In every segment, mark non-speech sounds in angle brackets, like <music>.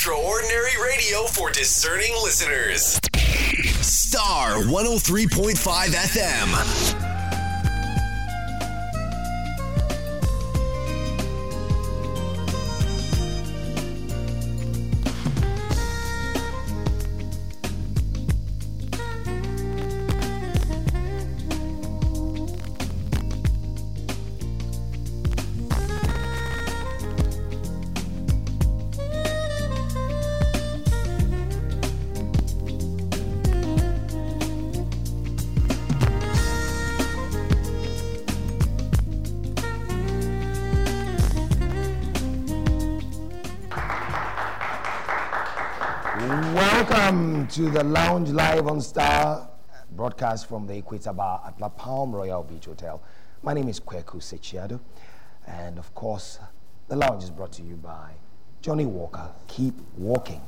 Extraordinary radio for discerning listeners. Starr 103.5 FM. The Lounge Live on Starr, broadcast from the Equator Bar at La Palm Royal Beach Hotel. My name is Kweku Sakyi-Addo, and of course, the lounge is brought to you by Johnnie Walker. Keep walking.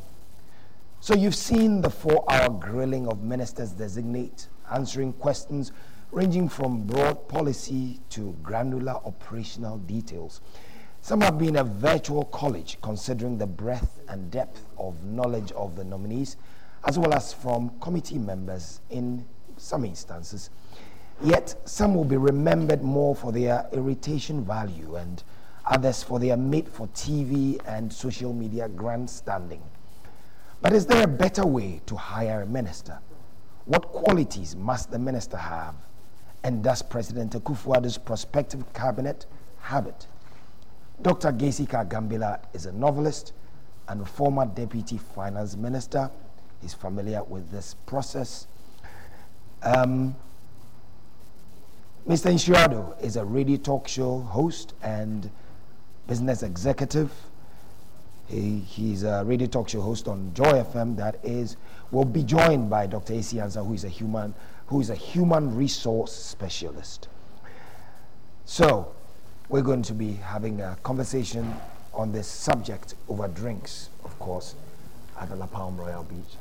So, you've seen the four hour grilling of ministers designate, answering questions ranging from broad policy to granular operational details. Some have been a virtual college, considering the breadth and depth of knowledge of the nominees, as well as from committee members in some instances. Yet, some will be remembered more for their irritation value, and others for their made for TV and social media grandstanding. But is there a better way to hire a minister? What qualities must the minister have? And does President Akufo-Addo's prospective cabinet have it? Dr. Gheysika Agambila is a novelist and former deputy finance minister. He's familiar with this process. Um, Mr. Nhyira is a radio talk show host and business executive. He, he's a radio talk show host on Joy FM that is will be joined by Dr. Esi Ansah, who is a human who is a human resource specialist. So we're going to be having a conversation on this subject over drinks, of course, at the La Palm Royal Beach.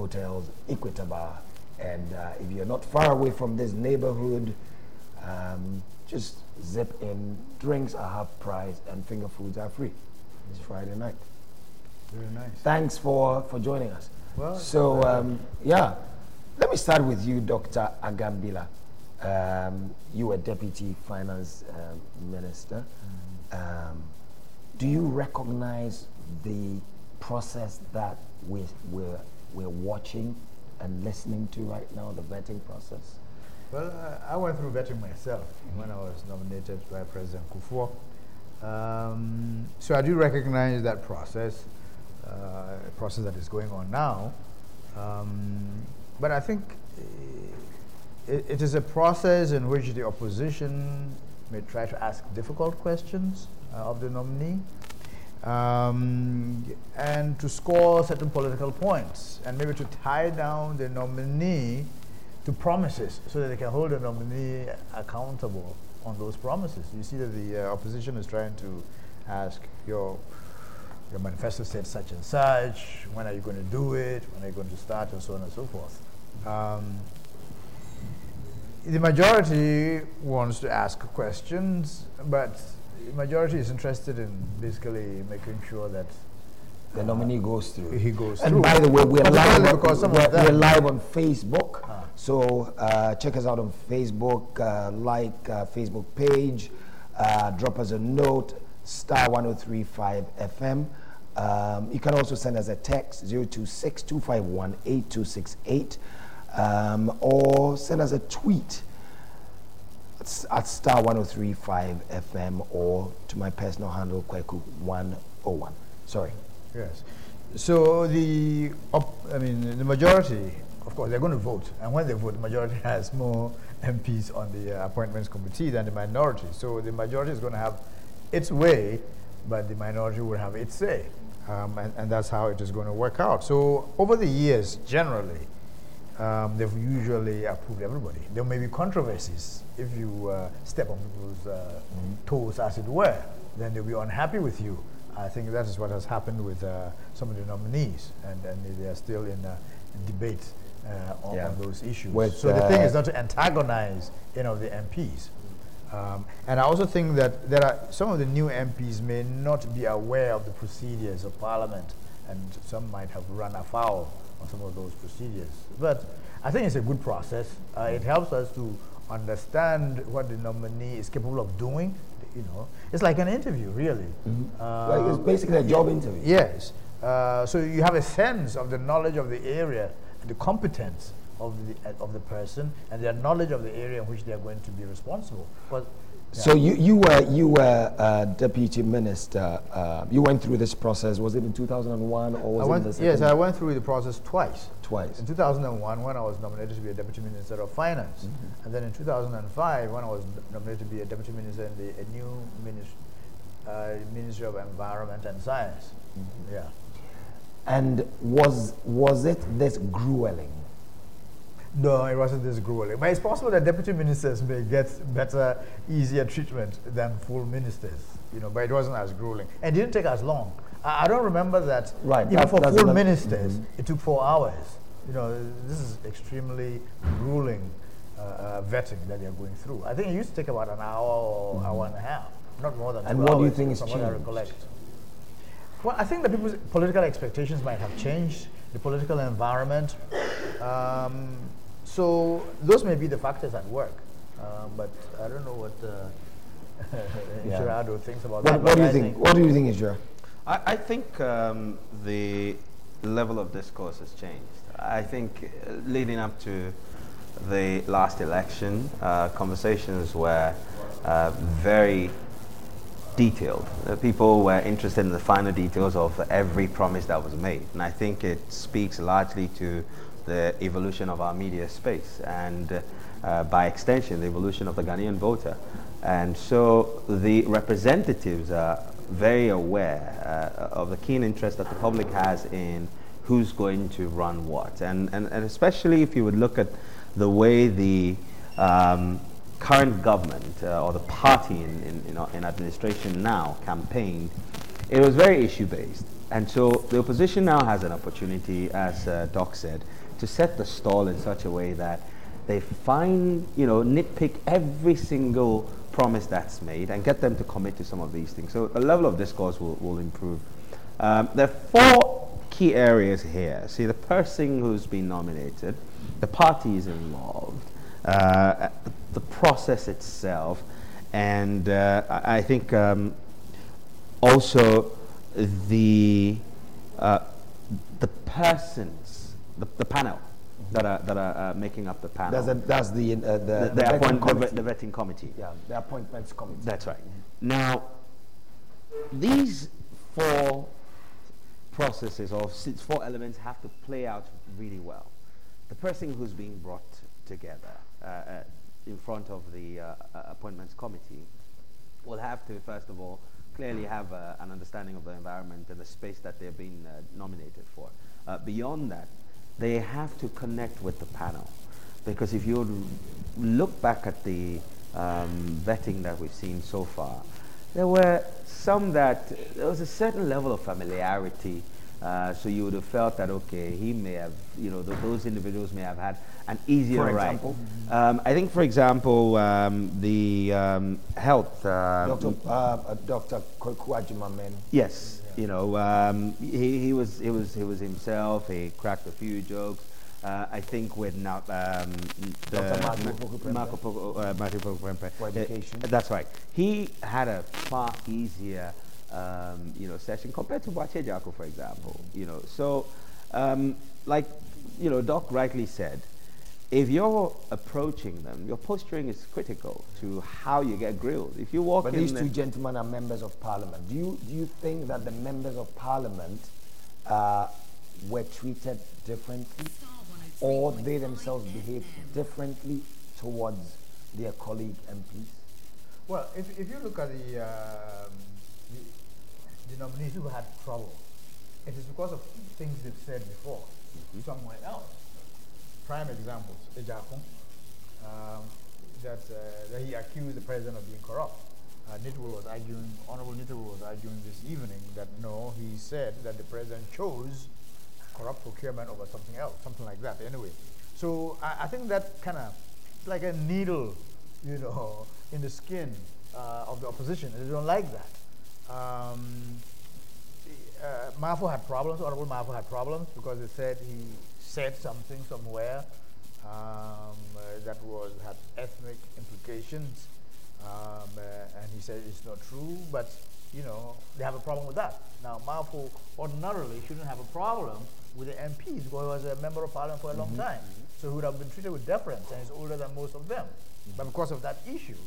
Hotel's Equator Bar. And uh, if you're not far away from this neighborhood, um, just zip in. Drinks are half price and finger foods are free. It's Friday night. Very nice. Thanks for, for joining us. Well, so, um, yeah, let me start with you, Dr. Agambila. Um, you were deputy finance um, minister. Mm. Um, do you recognize the process that we, we're, we're watching and listening to right now, the vetting process? Well, uh, I went through vetting myself mm-hmm. when I was nominated by President Kufuor. Um, so I do recognize that process, uh, process that is going on now. Um, but I think uh, it, it is a process in which the opposition may try to ask difficult questions uh, of the nominee um, and to score certain political points and maybe to tie down the nominee to promises so that they can hold the nominee accountable on those promises. You see that the uh, opposition is trying to ask your your manifesto said such and such, when are you going to do it, when are you going to start, and so on and so forth. Um, the majority wants to ask questions, but majority is interested in basically making sure that the nominee goes through. He goes through. and through. by the way, we're live, on, we're, we're live on Facebook. Ah. So uh, check us out on Facebook, uh, like uh, Facebook page, uh, drop us a note, star 1035 FM. Um, you can also send us a text 026 251 8268 um, or send us a tweet at star 1035 FM or to my personal handle, Kweku101. Sorry. Yes. So the, I mean, the majority, of course, they're going to vote. And when they vote, the majority <laughs> has more MPs on the uh, appointments committee than the minority. So the majority is going to have its way, but the minority will have its say. Um, and, and that's how it is going to work out. So over the years, generally, um, they've usually approved everybody. There may be controversies if you uh, step on people's uh, mm-hmm. toes, as it were. Then they'll be unhappy with you. I think that is what has happened with uh, some of the nominees, and, and they are still in debate uh, on, yeah. on, those issues. With so the thing is uh, not to antagonize you know the MPs. Um, and I also think that there are some of the new MPs may not be aware of the procedures of Parliament, and some might have run afoul on some of those procedures. But I think it's a good process. Uh, it helps us to understand what the nominee is capable of doing. You know, it's like an interview, really. Mm-hmm. like it's basically a job interview. Yes. Uh, so you have a sense of the knowledge of the area, the competence of the, uh, of the person and their knowledge of the area in which they are going to be responsible. But, yeah. So you, you were you were uh, deputy minister. Uh, you went through this process. Was it in 2001 or was I went, it the Yes, I went through the process twice. Twice. In 2001, when I was nominated to be a deputy minister of finance, mm-hmm. and then in 2005, when I was nominated to be a deputy minister in the a new ministry, uh, Ministry of Environment and Science. Mm-hmm. Yeah. And was was it this grueling? No, it wasn't this grueling. But it's possible that deputy ministers may get better, easier treatment than full ministers. You know, but it wasn't as grueling, and it didn't take as long. I, I don't remember that. Right. Even that, for full ministers, mm-hmm. it took four hours. You know, this is extremely grueling uh, uh, vetting that they're going through. I think it used to take about an hour or mm-hmm. hour and a half, not more than. That. And what do you think is changed? Well, I think that people's political expectations might have changed, the political environment. Um, so those may be the factors at work. Um, but I don't know what uh, <laughs> yeah. thinks about what, that. What do you think? think? What do you think, Israel? I, I think um, the level of discourse has changed. I think uh, leading up to the last election, uh, conversations were uh, very detailed. Uh, people were interested in the finer details of every promise that was made. And I think it speaks largely to the evolution of our media space and uh, by extension, the evolution of the Ghanaian voter. And so the representatives are very aware uh, of the keen interest that the public has in who's going to run what. And, and, and especially if you would look at the way the um, current government uh, or the party in, in, in, in, administration now campaigned, it was very issue based. And so the opposition now has an opportunity, as uh, Doc said, to set the stall in such a way that they find, you know, nitpick every single promise that's made and get them to commit to some of these things. So the level of discourse will, will improve. Um, there are four key areas here. See, the person who's been nominated, the party is involved, uh, the process itself, and uh, I think um, also the uh, the persons, the, the panel that are that are uh, making up the panel. That's, a, that's the, uh, the, the, the, the, appoint, the, vetting committee. Yeah, the appointments committee. That's right. Now, these four processes or four elements have to play out really well. The person who's being brought together, uh, uh in front of the uh, uh, appointments committee will have to, first of all, clearly have uh, an understanding of the environment and the space that they're being uh, nominated for. Uh, beyond that, they have to connect with the panel. Because if you look back at the um, vetting that we've seen so far, there were some that there was a certain level of familiarity uh, so you would have felt that okay, he may have, you know, th- those individuals may have had an easier for ride. Um, I think, for example, um, the um, health. Uh, Dr. Uh. Kwaku Agyeman-Manu. Yes. You know, um, he, he was he was he was himself. He cracked a few jokes. Uh, I think with now um, the Marco Poco uh, education. That's right. He had a far easier um, you know, session compared to Boakye Agyarko, for example. You know, so um, like you know, Doc rightly said, if you're approaching them, your posturing is critical to how you get grilled. If you walk but these two gentlemen are members of parliament. Do you do you think that the members of parliament uh, were treated differently, or they themselves behaved differently towards their colleague MPs? Well, if, if you look at the um, denominations who had trouble. It is because of things they've said before mm-hmm. somewhere else. Prime examples, Agyarko, um, that, uh, that he accused the president of being corrupt. Uh, Nitiwul was arguing, Honorable Nitiwul was arguing this evening that no, he said that the president chose corrupt procurement over something else, something like that. Anyway, so I, I think that kind of it's like a needle, you know, <laughs> in the skin uh, of the opposition. They don't like that. Um, uh, Mahfoud had problems, Honorable Mahfoud had problems because they said he said something somewhere um, uh, that was had ethnic implications, um, uh, and he said it's not true, but you know, they have a problem with that. Now, Mahfoud ordinarily shouldn't have a problem with the MPs because he was a member of parliament for a long mm-hmm. time. So he would have been treated with deference, and he's older than most of them. Mm-hmm. But because of that issue,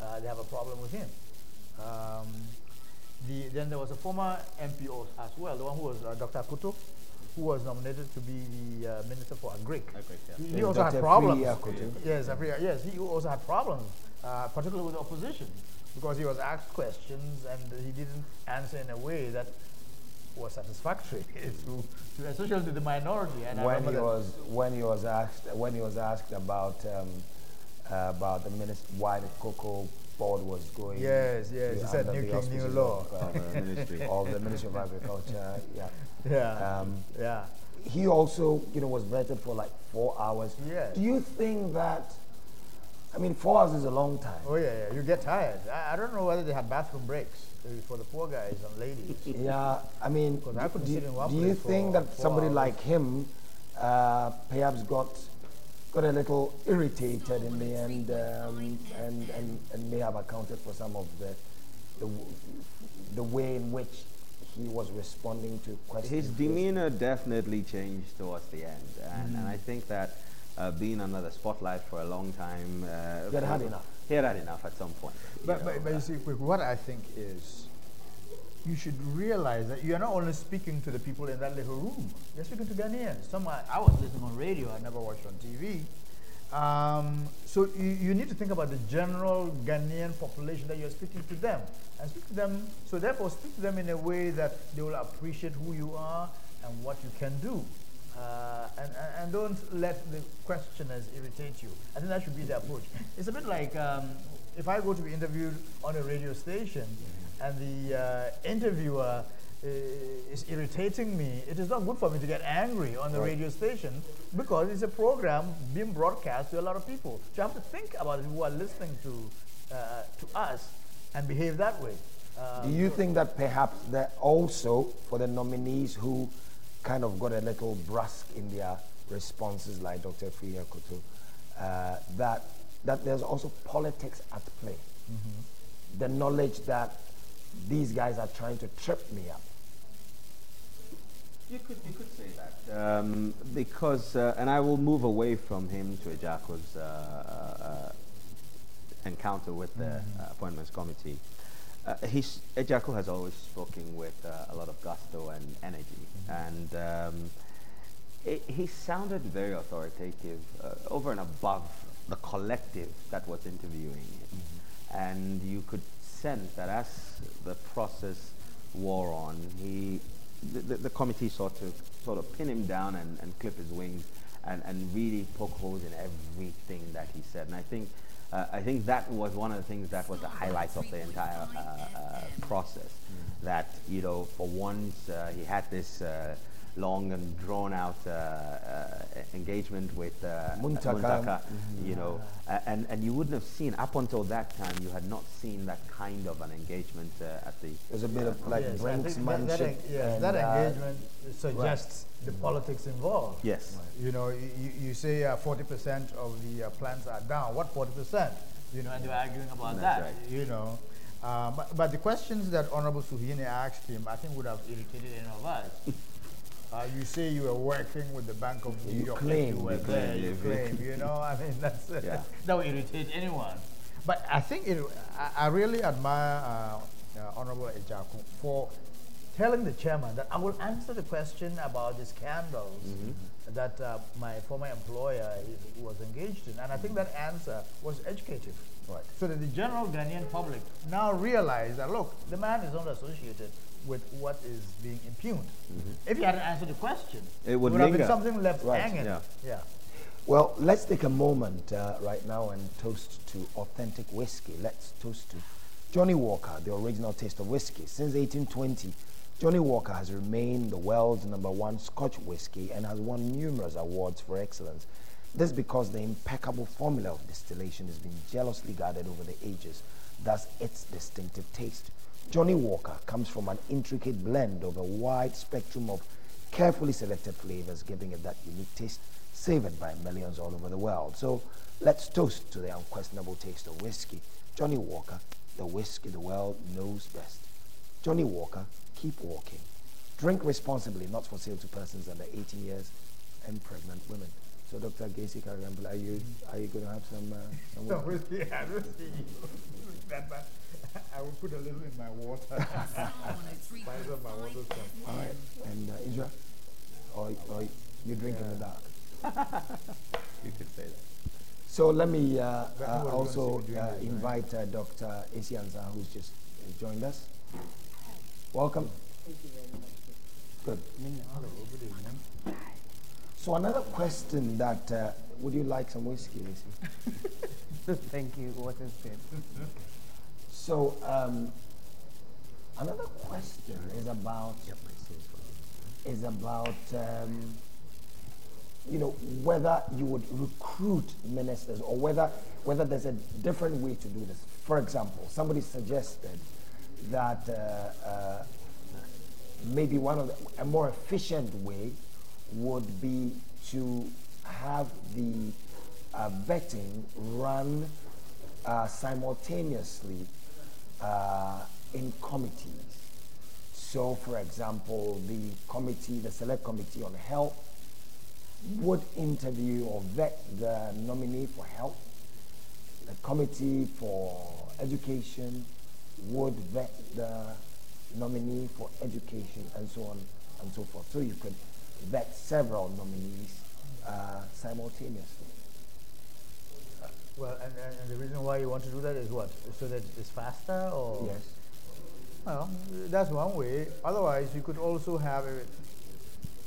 uh, they have a problem with him. Um, the, then there was a former MP as well, the one who was uh, Dr. Akoto, who was nominated to be the uh, Minister for Agric. Agric yeah. He, he also Dr. had problems. Yes, yes, he also had problems, uh, particularly with the opposition because he was asked questions and he didn't answer in a way that was satisfactory <laughs> to, to especially to the minority. And when he was when he was asked when he was asked about um, uh, about the minister why the cocoa board was going. Yes, yes. He said new king, new law. Of, uh, <laughs> ministry. of the Ministry of Agriculture. Yeah. <laughs> Yeah. Um, yeah. He also, you know, was vetted for like four hours. Yes. Do you think that? I mean, four hours is a long time. Oh, yeah, yeah. You get tired. I, I don't know whether they had bathroom breaks for the poor guys and ladies. yeah, I mean, I do, do you think that somebody hours. like him uh, perhaps got got a little irritated in the end um, and, and, and may have accounted for some of the, the, the way in which he was responding to questions? His demeanor definitely changed towards the end. And, mm. and I think that uh, being under the spotlight for a long time. Uh, he had had enough. He had had enough at some point. But, but, but, you see, what I think is you should realize that you're not only speaking to the people in that little room, you're speaking to Ghanaians. Some, I was listening on radio, I never watched on TV. Um, so you, you need to think about the general Ghanaian population that you're speaking to them. And speak to them, so therefore speak to them in a way that they will appreciate who you are and what you can do. Uh, and, and, don't let the questioners irritate you. I think that should be the approach. It's a bit like um, if I go to be interviewed on a radio station and the uh, interviewer uh, is irritating me, it is not good for me to get angry on the right. radio station because it's a program being broadcast to a lot of people. So you have to think about who are listening to, uh, to us and behave that way. Do you think that perhaps that also for the nominees who kind of got a little brusque in their responses, like Dr. Afriyie Akoto, uh, that, that there's also politics at play. Mm-hmm. The knowledge that these guys are trying to trip me up. You could, you could say that. Um, because, uh, and I will move away from him to Agyarko's uh, uh encounter with the mm-hmm. appointments committee. Uh, he's, Agyarko has always spoken with uh, a lot of gusto and energy, mm-hmm. and um, it, he sounded very authoritative uh, over and above the collective that was interviewing him. Mm-hmm. And you could sense that as the process wore on, he, the, the, the committee sought to sort of pin him down and, and clip his wings and, and really poke holes in everything that he said. And I think uh, I think that was one of the things that was the highlight of the entire uh, uh, process. Mm. That you know, for once uh, he had this uh, long and drawn out uh, engagement with Muntaka, Muntaka mm-hmm. you know, and and you wouldn't have seen up until that time. You had not seen that kind of an engagement at the. There's a bit of like yes, brinksmanship. That, that, yes, that engagement suggests right. the politics involved. Yes. You know, you, you say 40% uh, of the uh, plants are down. What 40%? You know, and they're arguing about That's that. Right. You know. Uh, but, but the questions that Honorable Suhuyini asked him, I think would have irritated any of us. <laughs> Uh, you say you were working with the Bank of New York. Claim, you were there. You claim. You know, I mean, <laughs> that's uh, yeah. <laughs> that would irritate anyone. But I think it, I, I really admire uh, Honorable Agyarko for telling the chairman that I will answer the question about the scandals mm-hmm. that uh, my former employer was engaged in. And I think that answer was educative. Right. So that the general Ghanaian public now realize that, look, the man is not associated with what is being impugned. Mm-hmm. If you hadn't answered the question, it would, would have been something left right. hanging. Yeah. yeah. Well, let's take a moment uh, right now and toast to authentic whiskey. Let's toast to Johnnie Walker, the original taste of whiskey. Since 1820, Johnnie Walker has remained the world's number one Scotch whiskey and has won numerous awards for excellence. This because the impeccable formula of distillation has been jealously guarded over the ages, thus its distinctive taste. Johnnie Walker comes from an intricate blend of a wide spectrum of carefully selected flavors, giving it that unique taste savored by millions all over the world. So let's toast to the unquestionable taste of whiskey. Johnnie Walker, the whiskey the world knows best. Johnnie Walker, keep walking. Drink responsibly, not for sale to persons under 18 years and pregnant women. So, Dr. Gacy are you are you going to have some? Uh, some <laughs> whiskey? <laughs> That bad. I will put a little in my water. <laughs> Spice up my water some. All right, and uh, Israel, or, or you drink yeah. in the dark. <laughs> you could say that. So let me uh, uh, also uh, invite uh, Dr. Esi Ansah, who's just joined us. Welcome. Thank you very much. Good. So another question that, uh, would you like some whiskey, Lucy? <laughs> Thank you. What is it? So um, another question is about is about um, you know whether you would recruit ministers or whether whether there's a different way to do this. For example, somebody suggested that uh, uh, maybe one of the, a more efficient way would be to have the uh, vetting run uh, simultaneously uh, in committees. So, for example, the committee, the select committee on health, would interview or vet the nominee for health. The committee for education would vet the nominee for education and so on and so forth. So you could vet several nominees uh, simultaneously. Well, and, and, the reason why you want to do that is what? So that it's faster or? Yes. Well, that's one way. Otherwise, you could also have uh,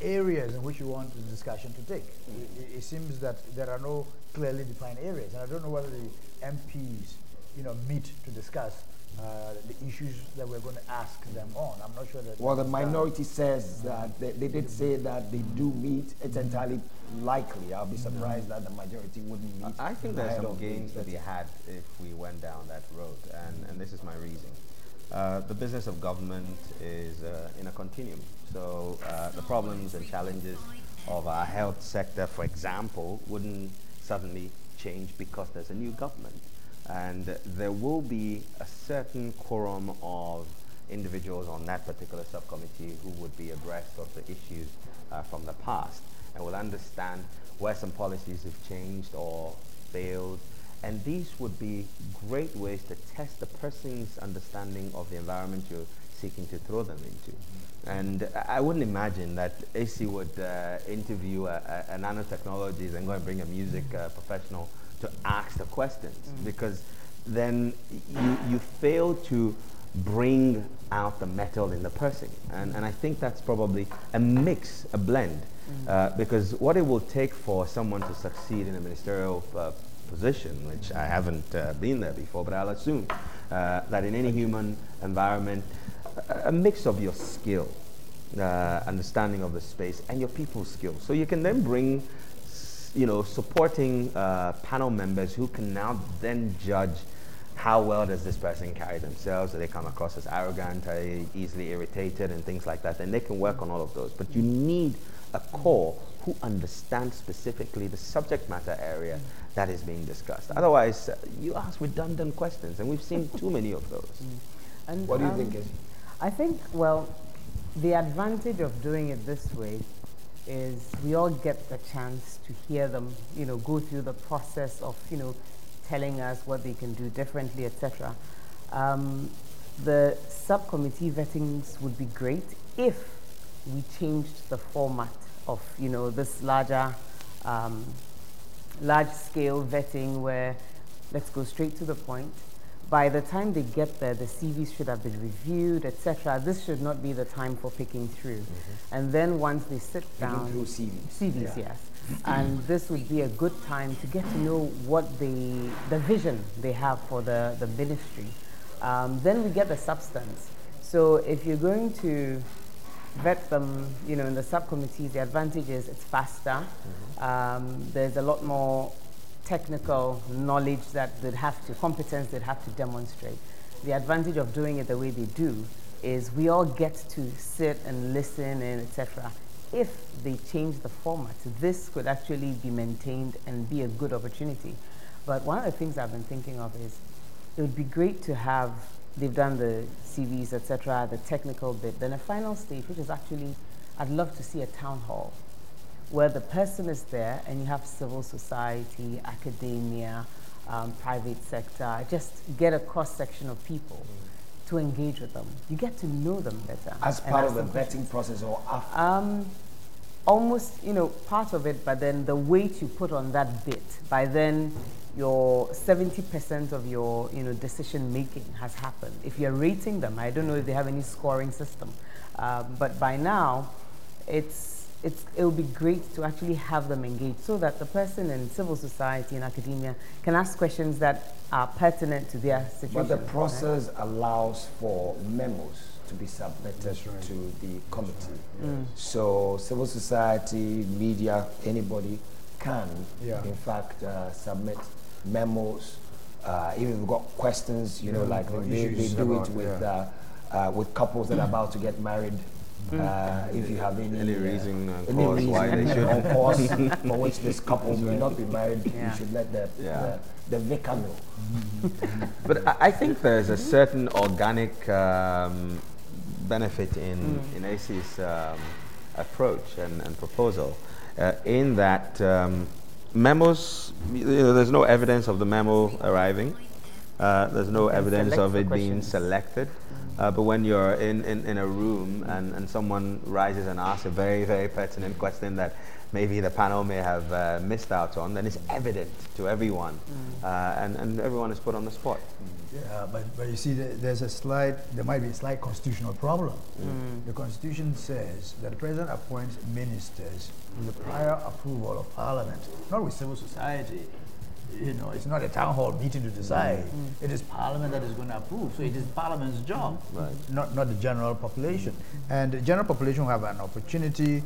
areas in which you want the discussion to take. It, it, seems that there are no clearly defined areas. And I don't know whether the MPs, you know, meet to discuss uh, the issues that we're going to ask them on. I'm not sure that. Well, the minority says that they, they, did say that they do meet. It's entirely likely. I'll be surprised that the majority wouldn't meet. I think there's some gains to be had if we went down that road, and, and this is my reason. Uh, the business of government is uh, in a continuum. So uh, the problems and challenges of our health sector, for example, wouldn't suddenly change because there's a new government and there will be a certain quorum of individuals on that particular subcommittee who would be abreast of the issues uh, from the past and will understand where some policies have changed or failed. And these would be great ways to test the person's understanding of the environment you're seeking to throw them into. And I wouldn't imagine that Esi would uh, interview a, a, a nanotechnologies and go and bring a music uh, professional to ask the questions mm. because then you, you fail to bring out the metal in the person. And, and I think that's probably a mix, a blend, mm. uh, because what it will take for someone to succeed in a ministerial uh, position, which I haven't uh, been there before, but I'll assume uh, that in any human environment, a, a mix of your skill, uh, understanding of the space, and your people skills. So you can then bring you know, supporting uh, panel members who can now then judge how well does this person carry themselves? Do they come across as arrogant, are they easily irritated, and things like that? And they can work on all of those. But you need a core who understands specifically the subject matter area that is being discussed. Otherwise, uh, you ask redundant questions, and we've seen too many of those. Mm. And what do you um, think? I think, well, the advantage of doing it this way is we all get the chance to hear them, you know, go through the process of, you know, telling us what they can do differently, etc. Um, the subcommittee vettings would be great if we changed the format of, you know, this larger, um, large-scale vetting where let's go straight to the point by the time they get there, the CVs should have been reviewed, etc. This should not be the time for picking through. Mm-hmm. And then once they sit down, through CVs, CVs, yeah. yes. and this would be a good time to get to know what the the vision they have for the the ministry. Um, then we get the substance. So if you're going to vet them, you know, in the subcommittees, the advantage is it's faster. Um, there's a lot more technical knowledge that they'd have to, competence they'd have to demonstrate. The advantage of doing it the way they do is we all get to sit and listen and etc. If they change the format, this could actually be maintained and be a good opportunity. But one of the things I've been thinking of is it would be great to have they've done the CVs, etc., the technical bit. Then a final stage, which is actually, I'd love to see a town hall where the person is there and you have civil society, academia, um, private sector, just get a cross section of people to engage with them. You get to know them better. As part of the vetting process or after? Um, almost, you know, part of it, but then the weight you put on that bit, by then your 70% of your you know, decision making has happened. If you're rating them, I don't know if they have any scoring system, um, but by now, it's, it's, it would be great to actually have them engaged so that the person in civil society and academia can ask questions that are pertinent to their situation. But the process right? allows for memos to be submitted right. to the committee. Mm. So civil society, media, anybody can, yeah. in fact, uh, submit memos. Uh, even if we've got questions, you know, like they, they do it with yeah. uh, uh, with couples that are about to get married. Mm. Uh, if you have any, any reason, uh, any reason why they <laughs> should, of course, <laughs> for which this couple may not be married, yeah. you should let the, yeah. the, the vicar know. <laughs> but I, I think there's a certain organic um, benefit in mm. in Esi's um, approach and, and proposal, uh, in that um, memos, you know, there's no evidence of the memo arriving. Uh, there's no evidence of it being selected. Uh, but when you're in, in, in a room and, and someone rises and asks a very, very pertinent question that maybe the panel may have uh, missed out on, then it's evident to everyone. Mm. Uh, and, and everyone is put on the spot. Yeah, but, but you see, there's a slight, there might be a slight constitutional problem. Mm. The Constitution says that the President appoints ministers with the prior approval of Parliament, not with civil society. You know, it's not a town hall meeting to decide. Mm. It is Parliament that is going to approve. So it is Parliament's job, right. not, not the general population. And the general population will have an opportunity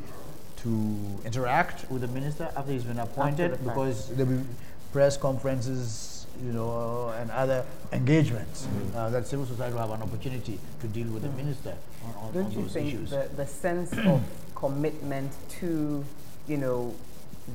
to interact with the minister after he's been appointed because there'll be press conferences you know, and other engagements mm. uh, that civil society will have an opportunity to deal with mm. the minister on, on, Don't on you think issues. The, the sense of <clears throat> commitment to, you know,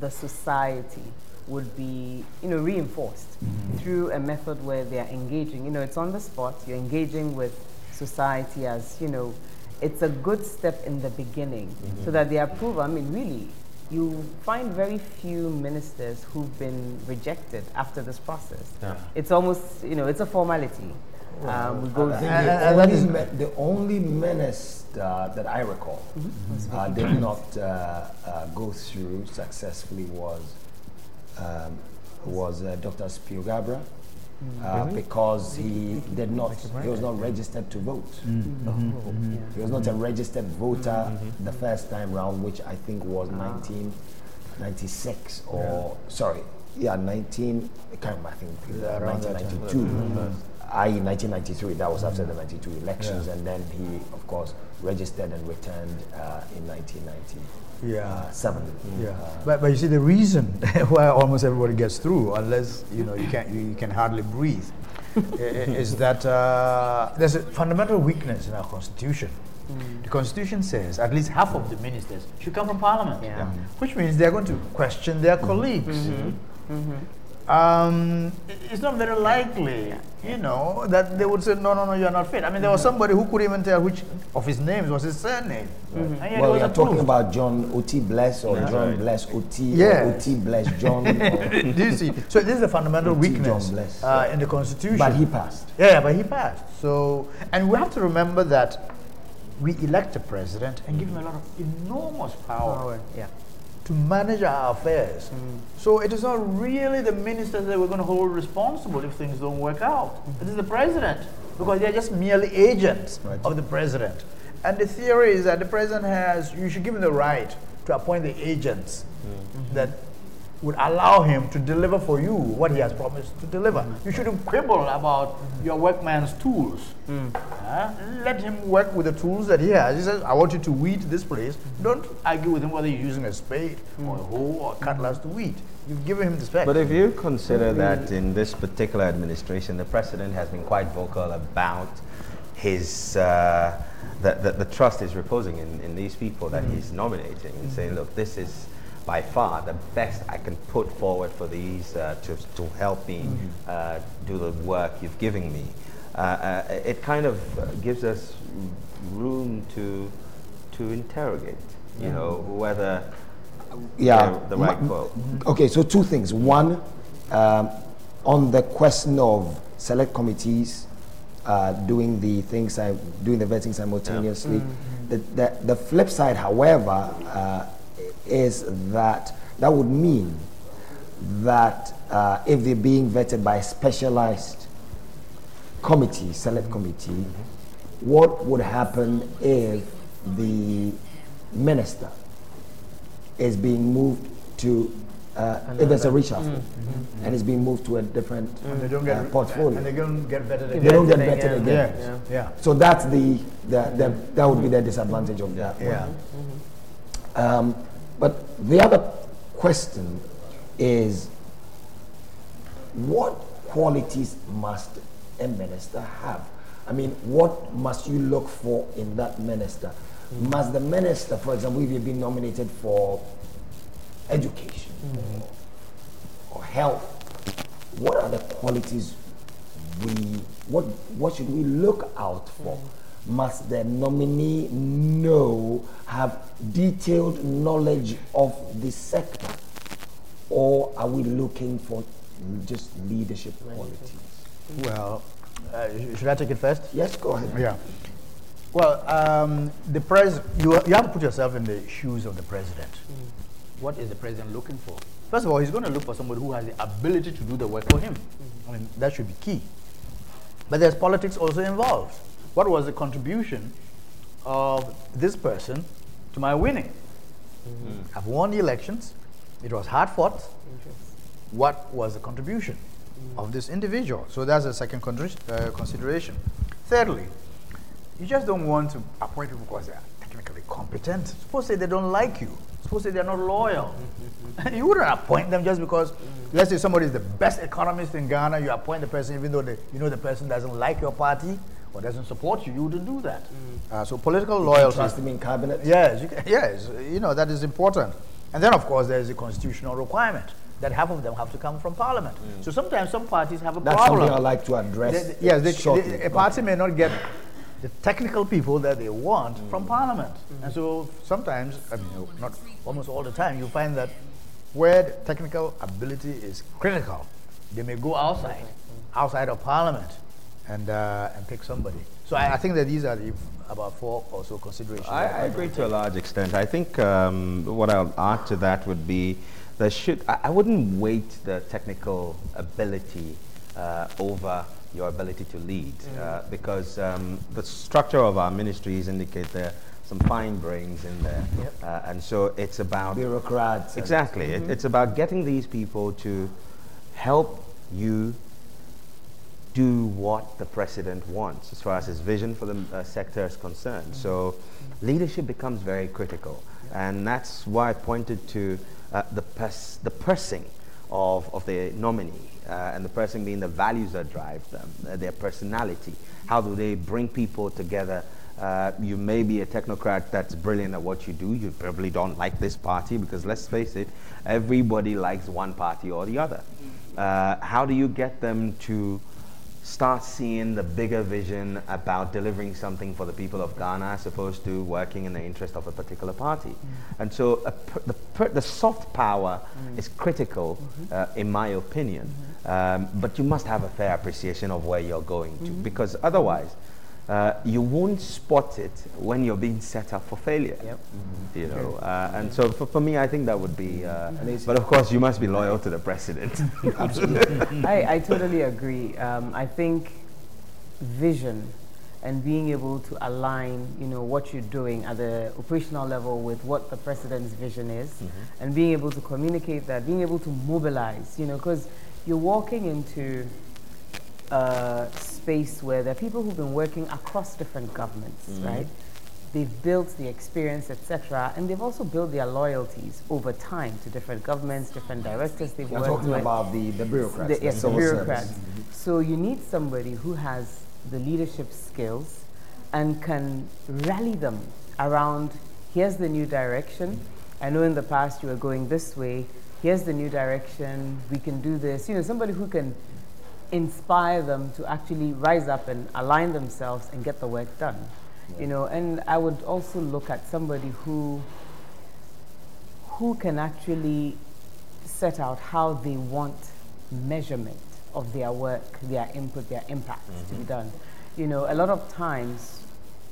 the society would be, you know, reinforced mm-hmm. through a method where they are engaging. You know, it's on the spot. You're engaging with society as, you know, it's a good step in the beginning mm-hmm. so that they approve. I mean, really, you find very few ministers who've been rejected after this process. Yeah. It's almost, you know, it's a formality. Um, we go I think the, only, me- the only minister that I recall mm-hmm. uh, did not uh, uh, go through successfully was um, was uh, Dr. Spio Garbrah. Uh, really? because he did not, he was not registered to vote. Mm-hmm. Mm-hmm. He was not a registered voter mm-hmm. the first time round, which I think was 1996 or yeah. sorry, yeah, 19. I can't remember. I think uh, 1992. I.e., 1993. That was after the 92 elections, yeah. and then he, of course, registered and returned uh, in 1990 yeah. seven. Yeah, uh, but, but you see the reason <laughs> why almost everybody gets through, unless you know you can you, you can hardly breathe, <laughs> is that uh, there's a fundamental weakness in our constitution. Mm. The constitution says at least half of the ministers should come from parliament, yeah. Yeah. which means they're going to question their colleagues. Mm-hmm. Mm-hmm um, it's not very likely, you know, that they would say, no, no, no, you're not fit. I mean, there was somebody who couldn't even tell which of his names was his surname. Mm-hmm. Well, you're talking about John O.T. Bless or yeah. John right. Bless O.T. Yeah. O.T. Bless John. <laughs> Do you see? So this is a fundamental weakness uh, in the Constitution. But he passed. Yeah, but he passed. So, and we have to remember that we elect a president and give him a lot of enormous power. power. Yeah to manage our affairs. Mm. So it is not really the ministers that we're going to hold responsible if things don't work out. Mm-hmm. It is the president, because they're just merely agents right. of the president. And the theory is that the president has, you should give him the right to appoint the agents mm-hmm. that would allow him to deliver for you what he has promised to deliver. You shouldn't quibble about your workman's tools. Uh, let him work with the tools that he has. He says, I want you to weed this place. Don't argue with him whether you're using a spade or a hoe or a cutlass to weed. You've given him the spec. But if you consider that in this particular administration, the president has been quite vocal about his uh, the, the, the trust is reposing in, in these people that he's nominating and saying, look, this is by far the best I can put forward for these uh, to, to help me uh, do the work you've given me. Uh, uh, it kind of uh, gives us room to to interrogate, you know, whether Yeah. the right Ma- quote. Okay, so two things. One, um, on the question of select committees uh, doing the things, sim- doing the vetting simultaneously. The, the, the flip side, however, uh, is that that would mean that uh, if they're being vetted by a specialized committee, select committee, what would happen if the minister is being moved to, uh, if there's a reshuffle and is being moved to a different And they don't uh, get portfolio. And they don't get better They don't get Vetted vetted again. again. Yes. Yeah. So that's the, the, the, that would be the disadvantage of that. one. Yeah. Um, but the other question is what qualities must a minister have? I mean, what must you look for in that minister? Must the minister, for example, if you've been nominated for education or health, what are the qualities we what what should we look out for? Must the nominee know have detailed knowledge of the sector, or are we looking for just leadership qualities? Well, uh, should I take it first? Yes, go ahead. Yeah. Well, um, the pres you, you have to put yourself in the shoes of the president. What is the president looking for? First of all, he's going to look for somebody who has the ability to do the work for him. I mean, that should be key. But there's politics also involved. What was the contribution of this person to my winning? Mm-hmm. I've won the elections. It was hard fought. What was the contribution mm. of this individual? So that's a second consider- uh, consideration. Thirdly, you just don't want to appoint people because they are technically competent. Suppose say they don't like you. Suppose say they're not loyal. Mm-hmm. <laughs> you wouldn't appoint them just because, mm. let's say somebody is the best economist in Ghana, you appoint the person even though the, you know the person doesn't like your party or doesn't support you, you wouldn't do that. Mm. Uh, so political loyalty. Trust him in cabinet. Yes, you can, yes, you know that is important. And then, of course, there is a constitutional requirement that half of them have to come from parliament. Mm. So sometimes some parties have a That's problem. something I'd like to address. They- they- yes, they, a party may not get the technical people that they want mm. from parliament. And so sometimes, I mean, not almost all the time, you find that where technical ability is critical, they may go outside, outside of parliament, and, uh, and pick somebody. So I, I think that these are the, about four or so considerations. I, I agree to a large extent. I think um, what I'll add to that would be there should I, I wouldn't weight the technical ability uh, over your ability to lead uh, because um, the structure of our ministries indicate there are some fine brains in there, uh, and so it's about bureaucrats. Exactly. It, it's about getting these people to help you do what the president wants as far as his vision for the uh, sector is concerned. So leadership becomes very critical. And that's why I pointed to uh, the, pers- the person of, of the nominee uh, and the person being the values that drive them, uh, their personality. How do they bring people together? Uh, you may be a technocrat that's brilliant at what you do. You probably don't like this party because let's face it, everybody likes one party or the other. Uh, how do you get them to start seeing the bigger vision about delivering something for the people of Ghana as opposed to working in the interest of a particular party? Mm. And so per, the, per, the soft power mm. is critical, mm-hmm. uh, in my opinion, mm-hmm. um, but you must have a fair appreciation of where you're going to mm-hmm. because otherwise, uh, you won't spot it when you're being set up for failure. Yep. You know, uh, and so for, for me, I think that would be. Uh, but of course, you must be loyal to the president. <laughs> <laughs> I, I totally agree. Um, I think vision and being able to align, you know, what you're doing at the operational level with what the president's vision is, Mm-hmm. and being able to communicate that, being able to mobilize, you know, because you're walking into a space where there are people who've been working across different governments, Mm-hmm. right? They've built the experience, etc., and they've also built their loyalties over time to different governments, different directors they've You're worked talking with. about the, the bureaucrats, The, yes, the bureaucrats. service. So you need somebody who has the leadership skills and can rally them around here's the new direction. I know in the past you were going this way. Here's the new direction. We can do this. You know, somebody who can inspire them to actually rise up and align themselves and get the work done. You know, and I would also look at somebody who who can actually set out how they want measurement of their work, their input, their impact to be mm-hmm. done. You know, a lot of times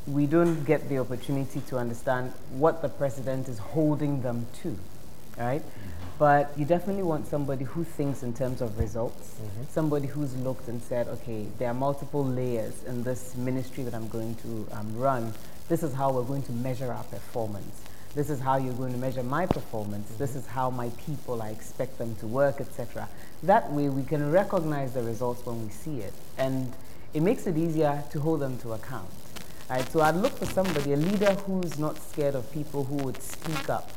we don't get the opportunity to understand what the president is holding them to, right? Mm-hmm. But you definitely want somebody who thinks in terms of results, somebody who's looked and said, okay, there are multiple layers in this ministry that I'm going to um, run. This is how we're going to measure our performance. This is how you're going to measure my performance. This is how my people, I expect them to work, etc. That way, we can recognize the results when we see it, and it makes it easier to hold them to account. Right? So I'd look for somebody, a leader who's not scared of people who would speak up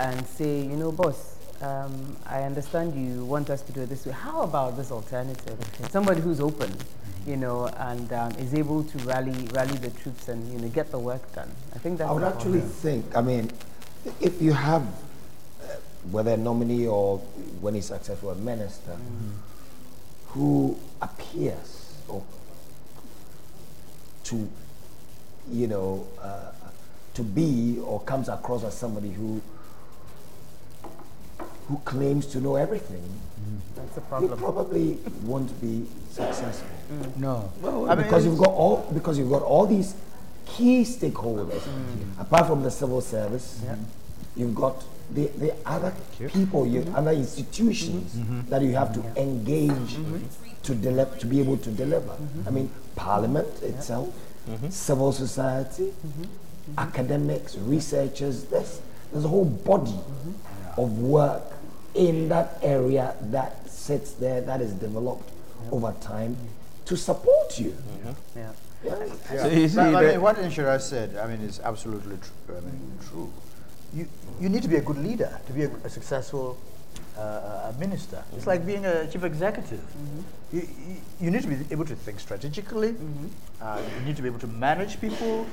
and say, you know, boss, um, I understand you want us to do it this way. How about this alternative? Somebody who's open, you know, and um, is able to rally rally the troops and you know get the work done. I think that's. I would actually think, I mean, if you have, uh, whether a nominee or when he's successful, a minister, who appears or to, you know, uh, to be or comes across as somebody who who claims to know everything, That's a you problem. probably won't be successful. Mm. No. Well, because you've got all because you've got all these key stakeholders. Mm. Apart from the civil service, you've got the, the other people, you mm-hmm. other institutions mm-hmm. Mm-hmm. that you have to engage to deliver to be able to deliver. I mean, Parliament itself, civil society, academics, researchers. There's there's a whole body of work in that area that sits there that is developed over time to support you. Yeah. Yeah. Yeah. So you see But, I mean, what Inshira said, I mean, is absolutely tr- I mean, true. You, you need to be a good leader to be a, a successful uh, uh, minister. It's like being a chief executive. You, you, you need to be able to think strategically. Uh, you need to be able to manage people,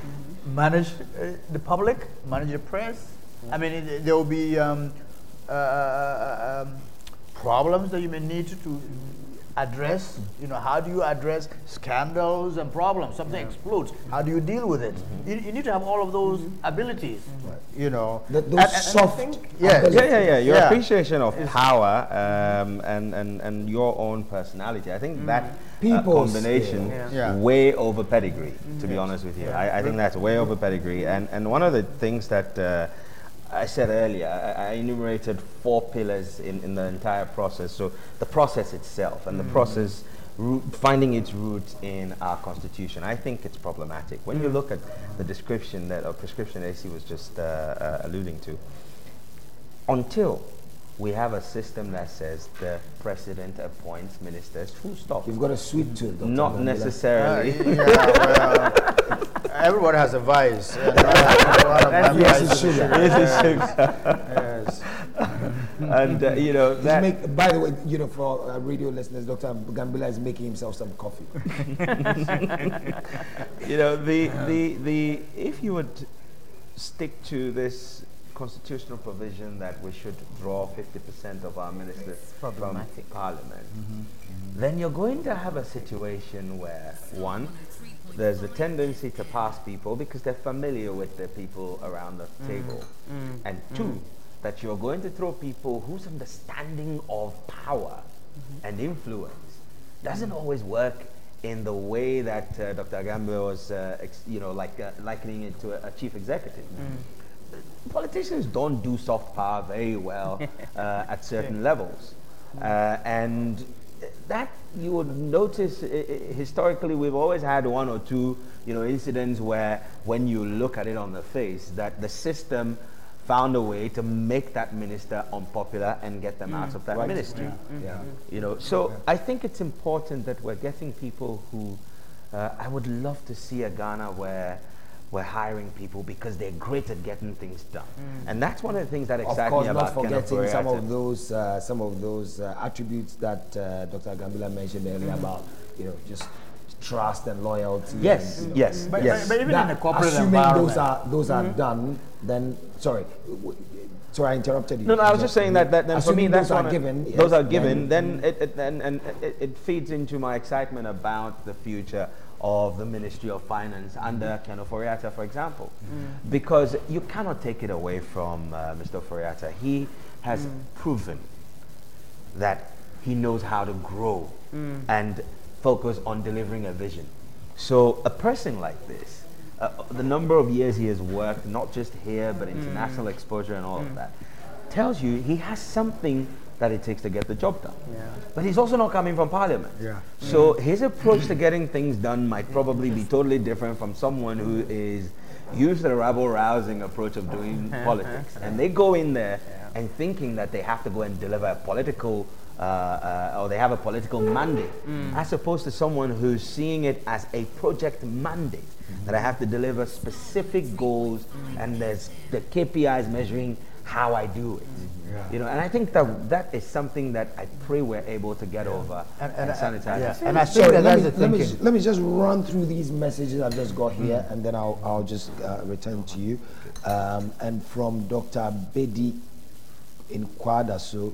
manage uh, the public, manage the press. I mean, it, there will be um, uh, uh, um, problems that you may need to, to address. You know, how do you address scandals and problems? Something explodes. How do you deal with it? You, you need to have all of those abilities. You know, Th- those And- and- and soft Yes. abilities. Yeah, yeah, yeah. Your Yeah. appreciation of power um, and, and, and your own personality. I think that uh, People combination skill. Yeah. Yeah. way over pedigree, to be honest with you. I, I think that's way over pedigree. And, and one of the things that uh, I said earlier, I, I enumerated four pillars in, in the entire process. So the process itself and the process finding its roots in our constitution. I think it's problematic. When you look at the description that or prescription AC was just uh, uh, alluding to, until we have a system that says the president appoints ministers, full stop. You've got a sweet tooth. Not Gambila. Uh, necessarily. yeah, well, <laughs> everybody has a vice. and, one <laughs> Yes, vices it's sugar. Yes. and uh, you know that make, by the way, you know, for uh, radio listeners, Dr. Agambila is making himself some coffee. <laughs> you know the the the if you would stick to this constitutional provision that we should draw 50% of our ministers from problematic. parliament then you're going to have a situation where one there's a tendency to pass people because they're familiar with the people around the table. And two that you're going to throw people whose understanding of power and influence doesn't always work in the way that uh, Dr. Agambe was, uh, ex- you know, like uh, likening it to a, a chief executive. Politicians don't do soft power very well <laughs> uh, at certain levels, uh, and that you would notice i- i- historically we've always had one or two, you know, incidents where when you look at it on the face, that the system found a way to make that minister unpopular and get them out mm. of that Right. ministry. Yeah. Mm-hmm. Mm-hmm. You know, so I think it's important that we're getting people who uh, I would love to see a Ghana where we're hiring people because they're great at getting things done, and that's one of the things that Of excites course, me not about Kenneth forgetting some of those uh, some of those uh, attributes that uh, Dr. Agambila mentioned earlier about you know just trust and loyalty. Yes, and, you know, yes, But, yes. but, but even that- in the corporate assuming environment, those are those are done, then sorry, w- sorry, I interrupted you. No, no, I was just saying that, that then for me, Assuming that's those are one of- given. Those are given. Then, it, it, and, and it, it feeds into my excitement about the future of the Ministry of Finance under mm-hmm. Ken Ofori-Atta, for example, mm. because you cannot take it away from uh, Mr. Ofori-Atta. He has mm. proven that he knows how to grow mm. and focus on delivering a vision. So a person like this, uh, the number of years he has worked, not just here but international exposure and all of that, tells you he has something that it takes to get the job done. Yeah. But he's also not coming from parliament. Yeah. So his approach to getting things done might probably be totally different from someone who is used to the rabble rousing approach of doing <laughs> politics. And they go in there and thinking that they have to go and deliver a political uh, uh, or they have a political mandate, as opposed to someone who's seeing it as a project mandate that I have to deliver specific goals and there's the KPIs measuring how I do it. You know, and I think that that is something that I pray we're able to get over And- and, and, sanitize. yeah. And I think Sorry, that let, that's me, the let, me, thinking. ju- let me just run through these messages I've just got here and then I'll, I'll just uh, return to you. Um, and from Dr. Bedi in Kwadaso,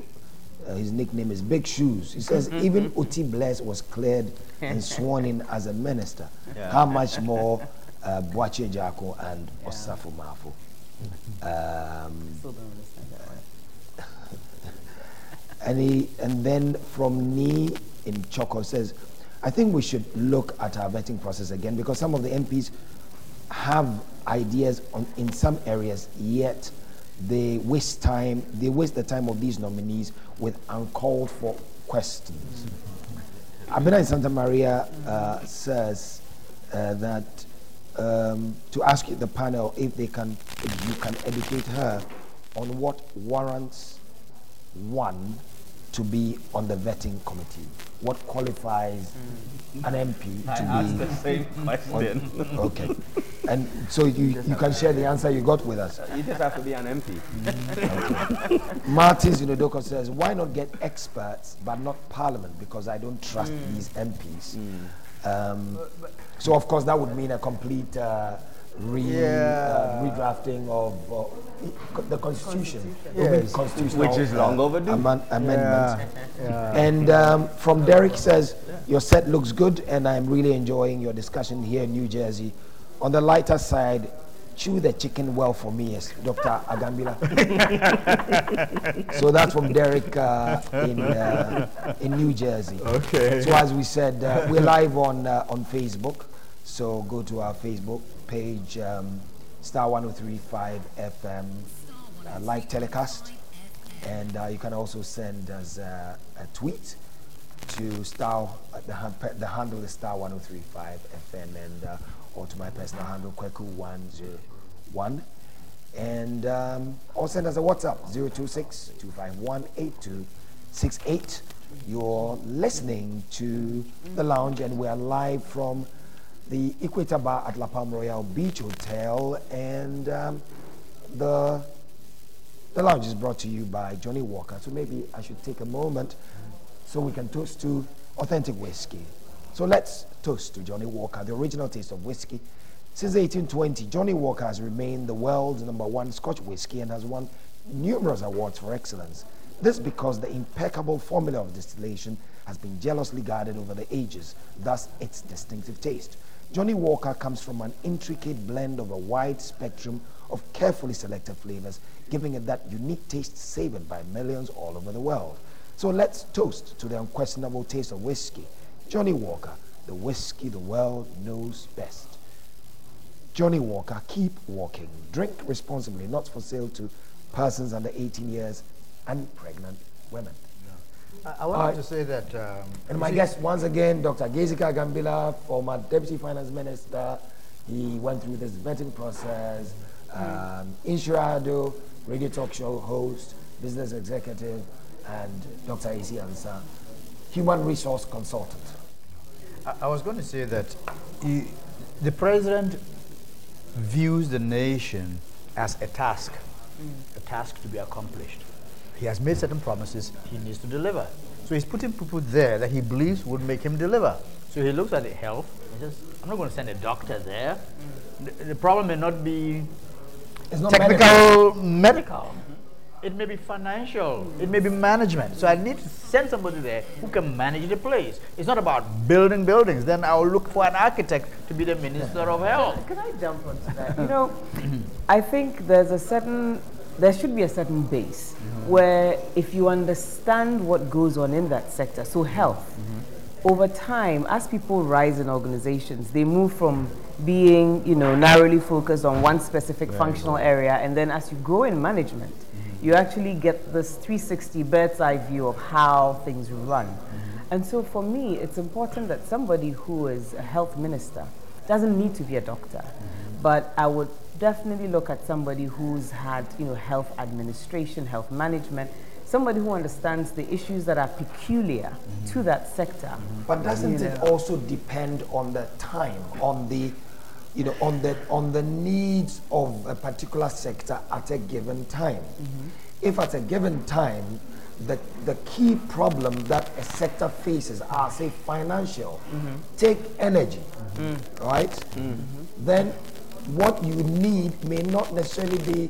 uh, his nickname is Big Shoes. He says, even Oti Bless was cleared and <laughs> sworn in as a minister. How much more uh, Boakye Agyarko and Osafo-Maafo? <laughs> Um, Still don't understand that one. And he and then from Ni in Choco says, I think we should look at our vetting process again because some of the MPs have ideas on in some areas, yet they waste time. They waste the time of these nominees with uncalled for questions. Abena in Santa Maria uh, says uh, that um, to ask the panel if they can, if you can educate her on what warrants one to be on the vetting committee. What qualifies an MP I to asked be? the same question. Okay, and so you, you can share the answer you got with us. you just have to be an MP. Martins Unodoko says, why not get experts but not parliament because I don't trust these MPs. Um, so of course that would mean a complete uh, re, Yeah. uh, redrafting of uh, the constitution, It Yes. constitutional, Which is long overdue. amen- amendment. Yeah. And um, from Derek says, your set looks good and I'm really enjoying your discussion here in New Jersey. On the lighter side, chew the chicken well for me, yes, Dr. Agambila. <laughs> so that's from Derek uh, in, uh, in New Jersey. Okay. So as we said, uh, we're live on, uh, on Facebook. So go to our Facebook page, um, Starr 1035 FM uh, live telecast. And uh, you can also send us uh, a tweet to starr uh, the, the handle is starr 1035 FM and uh, or to my personal handle Kweku101 and um, or send us a WhatsApp 026 251 8268. You're listening to the lounge and we are live from the Equator Bar at La Palm Royal Beach Hotel and um, the the lounge is brought to you by Johnnie Walker. So maybe I should take a moment so we can toast to authentic whiskey. So let's toast to Johnnie Walker, the original taste of whiskey. Since 1820, Johnnie Walker has remained the world's number one Scotch whiskey and has won numerous awards for excellence. This because the impeccable formula of distillation has been jealously guarded over the ages, thus its distinctive taste. Johnnie Walker comes from an intricate blend of a wide spectrum of carefully selected flavors, giving it that unique taste savored by millions all over the world. So let's toast to the unquestionable taste of whiskey. Johnnie Walker, the whiskey the world knows best. Johnnie Walker, keep walking. Drink responsibly, not for sale to persons under 18 years and pregnant women. I, I wanted to say that. Um, and my guest, once again, Dr. Gheysika Agambila, former Deputy Finance Minister. He went through this vetting process. Um, Insurado, radio talk show host, business executive, and Dr. Esi Ansah, human resource consultant. I, I was going to say that he, the president views the nation as a task, mm. a task to be accomplished. He has made certain promises, he needs to deliver. So he's putting people there that he believes would make him deliver. So he looks at the health and says, I'm not going to send a doctor there. The, the, problem may not be not technical medical. medical. It may be financial. It may be management. So I need to send somebody there who can manage the place. It's not about building buildings. Then I'll look for an architect to be the minister of health. Can I jump onto that? you know, <clears throat> I think there's a certain there should be a certain base mm-hmm. where if you understand what goes on in that sector, so health, mm-hmm. over time, as people rise in organizations, they move from being, you know, narrowly focused on one specific Very functional area, and then as you grow in management, you actually get this 360 bird's eye view of how things run. And so for me, it's important that somebody who is a health minister doesn't need to be a doctor, but I would definitely look at somebody who's had, you know, health administration, health management, somebody who understands the issues that are peculiar mm-hmm. to that sector. Mm-hmm. But doesn't you know, it also depend on the time, on the you know, on the, on the needs of a particular sector at a given time. Mm-hmm. If at a given time, the, the key problem that a sector faces are, say, financial, mm-hmm. take energy, mm-hmm. right? Mm-hmm. Then what you need may not necessarily be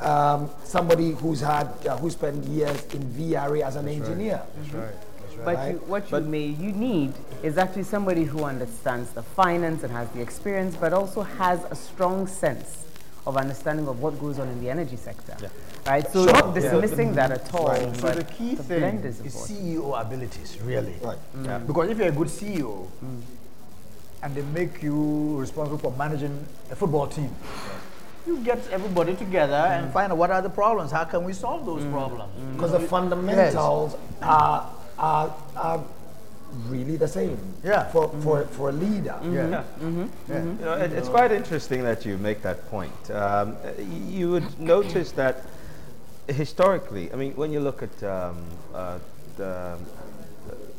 um, somebody who's had, uh, who spent years in VRA as an That's engineer. Right. That's right. But right? you, what you but may you need is actually somebody who understands the finance and has the experience, but also has a strong sense of understanding of what goes on in the energy sector. Yeah. Right? So sure. not dismissing yeah. that at all. Right. So the key the thing is, is, CEO abilities, really. Right. Mm. Yeah. Because if you're a good CEO mm. And they make you responsible for managing a football team, you get everybody together mm. and find out what are the problems. How can we solve those mm. problems? Because the fundamentals yes. are are, are really the same yeah. for, mm-hmm. for, for a leader. Mm-hmm. Yeah. Mm-hmm. yeah. Mm-hmm. You know, it, it's quite interesting that you make that point. Um, you would <coughs> notice that historically, I mean, when you look at um, uh, the,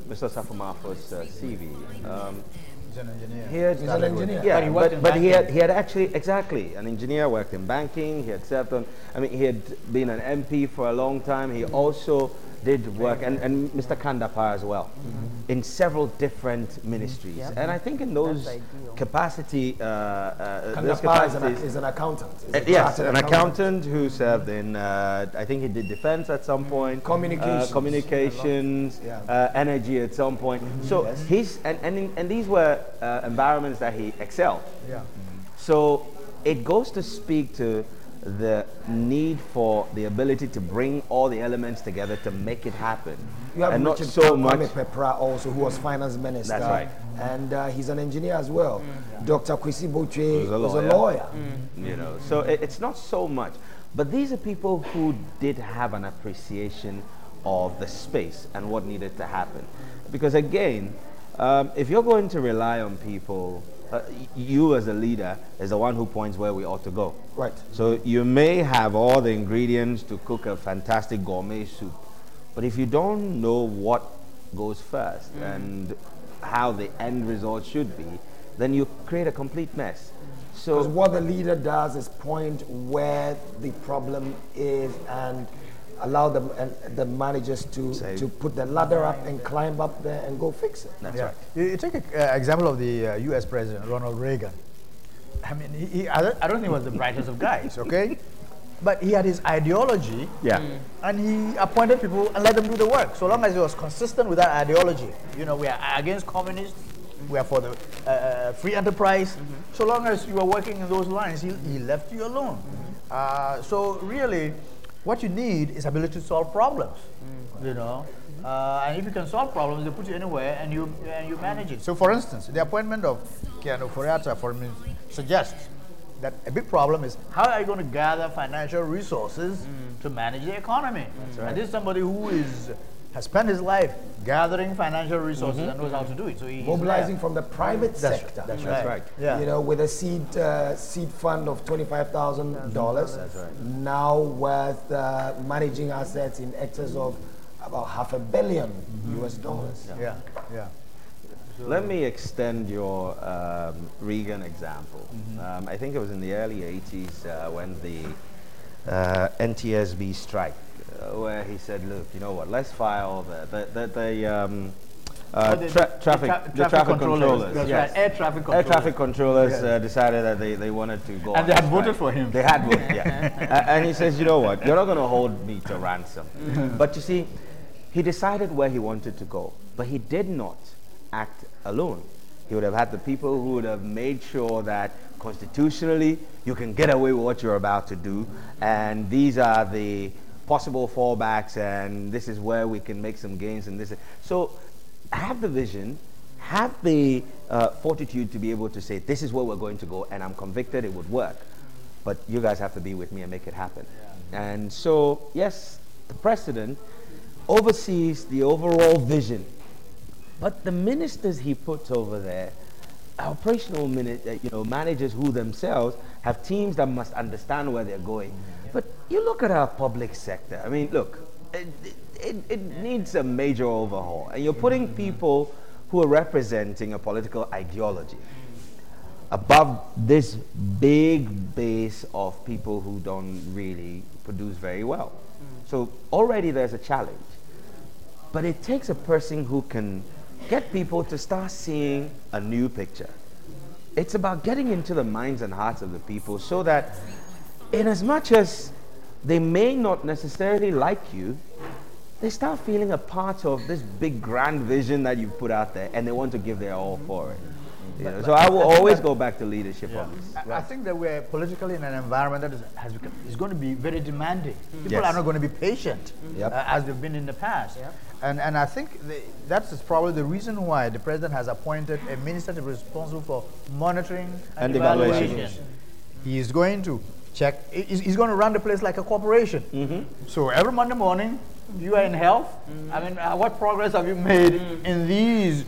Mr. Osafo-Maafo's uh, CV, um, He's an engineer. He had, He's an engineer. Yeah, but, but, but he had he had actually exactly an engineer worked in banking. He had served on. I mean, he had been an MP for a long time. He also did work, and, and Mr. Kan-Dapaah as well, mm-hmm. in several different ministries. Yep. And I think in those capacity, uh, uh, those capacities, is an, is an accountant. Uh, yes, an accountant. accountant. who served in, uh, I think he did defense at some point, communications, uh, communications. Uh, energy at some point. Mm-hmm. So yes. he's and, and and these were environments that he excelled. Yeah. Mm-hmm. So it goes to speak to the need for the ability to bring all the elements together to make it happen. You have and Richard not so much. Peprah also, who was finance minister. That's right. And uh, he's an engineer as well. Mm. Dr. Kwesi Botchwey was a lawyer. Mm. You know, so it, it's not so much. But these are people who did have an appreciation of the space and what needed to happen. Because again, um, if you're going to rely on people uh, you as a leader is the one who points where we ought to go. Right. So you may have all the ingredients to cook a fantastic gourmet soup, but if you don't know what goes first mm. and how the end result should be, then you create a complete mess. So because what the leader does is point where the problem is and allow the, uh, the managers to, to put the ladder up and climb up there and go fix it. That's yeah. right. You, you take an uh, example of the uh, U.S. President, Ronald Reagan. I mean, he, he, I, don't, I, don't, think he was the brightest of guys, okay? But he had his ideology, yeah. Mm. and he appointed people and let them do the work. So long as he was consistent with that ideology, you know, we are against communists, we are for the uh, uh free enterprise. Mm-hmm. So long as you are working in those lines, he, he left you alone. Mm-hmm. Uh, so really, what you need is ability to solve problems. Mm. You know, uh, and if you can solve problems, they put you anywhere and you and you manage it. So, for instance, the appointment of Ken Ofori-Atta for me suggests that a big problem is how are you going to gather financial resources mm. to manage the economy? Right. And this is somebody who is has spent his life gathering financial resources and knows how to do it. So he's Mobilizing there. from the private That's- sector. that's That's right. Yeah. You know, with a seed uh, seed fund of twenty-five thousand dollars. That's right. Now worth uh, managing assets in excess of about half a 1000000000 US dollars. yeah, yeah. Let me extend your um, Reagan example. Um, I think it was in the early 80s uh, when the uh, NTSB strike, uh, where he said, look, you know what, let's file the, the, the, the um, uh, Oh, tra- the traffic, the traffic traffic controllers. controllers. Yes. right, air traffic Air controllers. traffic controllers Yes. uh, decided that they, they wanted to go And they had voted for him. They had voted, yeah. <laughs> A- and he says, you know what, you're not going to hold me to ransom. but you see, he decided where he wanted to go, but he did not act alone. He would have had the people who would have made sure that constitutionally you can get away with what you're about to do, and these are the possible fallbacks, and this is where we can make some gains. And this, is. so have the vision, have the uh, fortitude to be able to say, this is where we're going to go, and I'm convicted it would work. But you guys have to be with me and make it happen. And so, yes, the president oversees the overall vision, but the ministers he puts over there, operational minute, you know, managers who themselves have teams that must understand where they're going. But you look at our public sector. I mean, look, it, it, it needs a major overhaul, and you're putting mm-hmm. people who are representing a political ideology above this big base of people who don't really produce very well. Mm. So already there's a challenge. But it takes a person who can get people to start seeing a new picture. It's about getting into the minds and hearts of the people so that, in as much as they may not necessarily like you, they start feeling a part of this big grand vision that you've put out there and they want to give their all for it. You know, so I will always go back to leadership on this. I, I think that we're politically in an environment that is, has become, is going to be very demanding. People Yes. are not going to be patient Yep. uh, as they've been in the past. And, and I think the, that's probably the reason why the president has appointed a minister to be responsible for monitoring and, And evaluation. evaluation. He is going to check, he's, he's going to run the place like a corporation. Mm-hmm. So every Monday morning, you are in health. I mean, uh, what progress have you made in these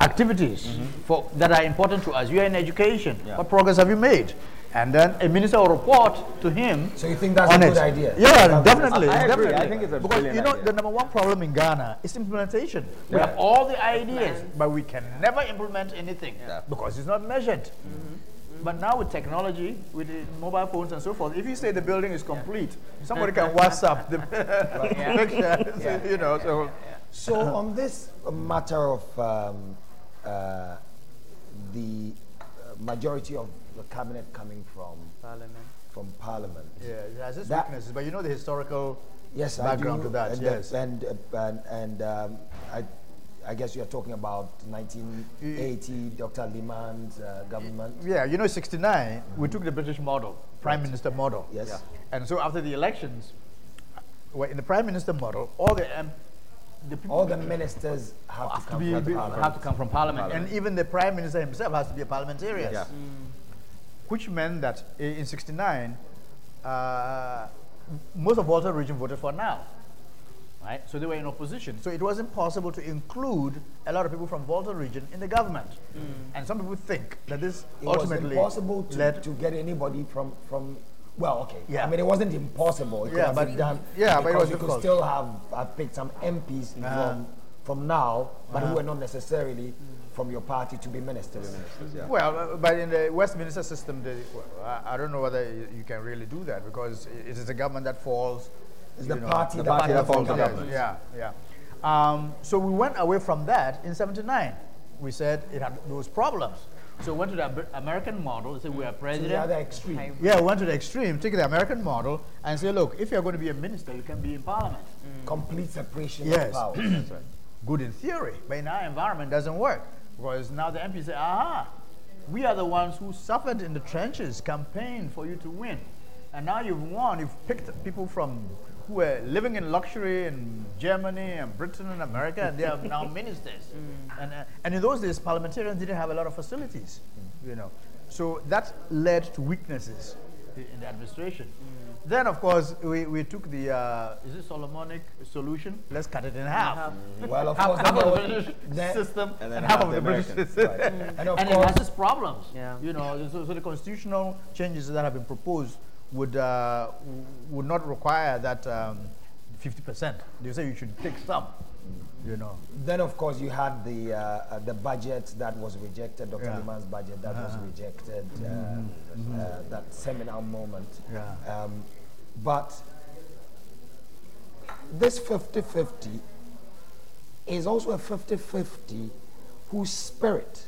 activities for, that are important to us? You are in education. Yeah. What progress have you made? And then a minister will report to him. So you think that's on a it. good idea? Yeah, That's- definitely. I agree. definitely. I think it's a because you know idea. the number one problem in Ghana is implementation. We have all the ideas, but we can never implement anything Yeah. because it's not measured. But now with technology, with the mobile phones and so forth, if you say the building is complete, somebody can WhatsApp the <laughs> <laughs> picture. You know, so So on this matter of um, uh, the uh, majority of the cabinet coming from Parliament. from Parliament. yeah, it has its That- weaknesses. But you know the historical Yes, background do. to that. And, yes. and uh, and, and um, I, I guess you are talking about 1980, Dr. Limann's uh, government. Yeah, you know, 69, we took the British model, Prime Minister model. Yes. Yeah. And so after the elections, well, in the Prime Minister model, all the, um, the people All the ministers have, have to to, come be, from be- Parliament. have to come from Parliament. Parliament. And even the Prime Minister himself has to be a parliamentarian. Yeah. Which meant that in 69, uh, most of Volta region voted for now. Right? So they were in opposition. So it wasn't possible to include a lot of people from Volta region in the government. And some people think that this It was ultimately impossible to, led to get anybody from from. Well, okay. Yeah. I mean, it wasn't impossible. It could Yeah, have but- been done. yeah, but it because was you could still have uh, picked some MPs Uh-huh. from from now, but who were not necessarily from your party to be ministers. Well, uh, but in the Westminster system, the, well, I, I don't know whether you, you can really do that because it is a government that falls. It's the know, party the that party that forms falls. the government. Yeah, yeah. Um, so we went away from that in '79. We said it had those problems. So we went to the American model. We said we are To the president. other extreme. yeah, we went to the extreme. Take the American model and say, look, if you're going to be a minister, you can be in parliament. Complete separation Yes. of powers. <clears throat> good in theory, but in our environment doesn't work. Because now the MPs say, aha, we are the ones who suffered in the trenches, campaigned for you to win. And now you've won, you've picked people from who were living in luxury in Germany and Britain and America, and they are now <laughs> ministers. And, uh, and in those days, parliamentarians didn't have a lot of facilities, you know. So that led to weaknesses in the administration. Then, of course, we, we took the, uh, is it Solomonic solution? Let's cut it in half. Well, of Half, course, half of the British <laughs> then- system And and, then half half of the the British American. system. <laughs> and of and it course, has its problems. Yeah. You know, so, so the constitutional changes that have been proposed would uh, would not require that um, 50%. They say you should take some. You know. Then, of course, you had the uh, uh, the budget that was rejected, Dr. Yeah. Limann's budget that was Uh-huh. rejected, uh, uh, that seminal moment. Yeah. Um, but this 50 50 is also a 50 50 whose spirit,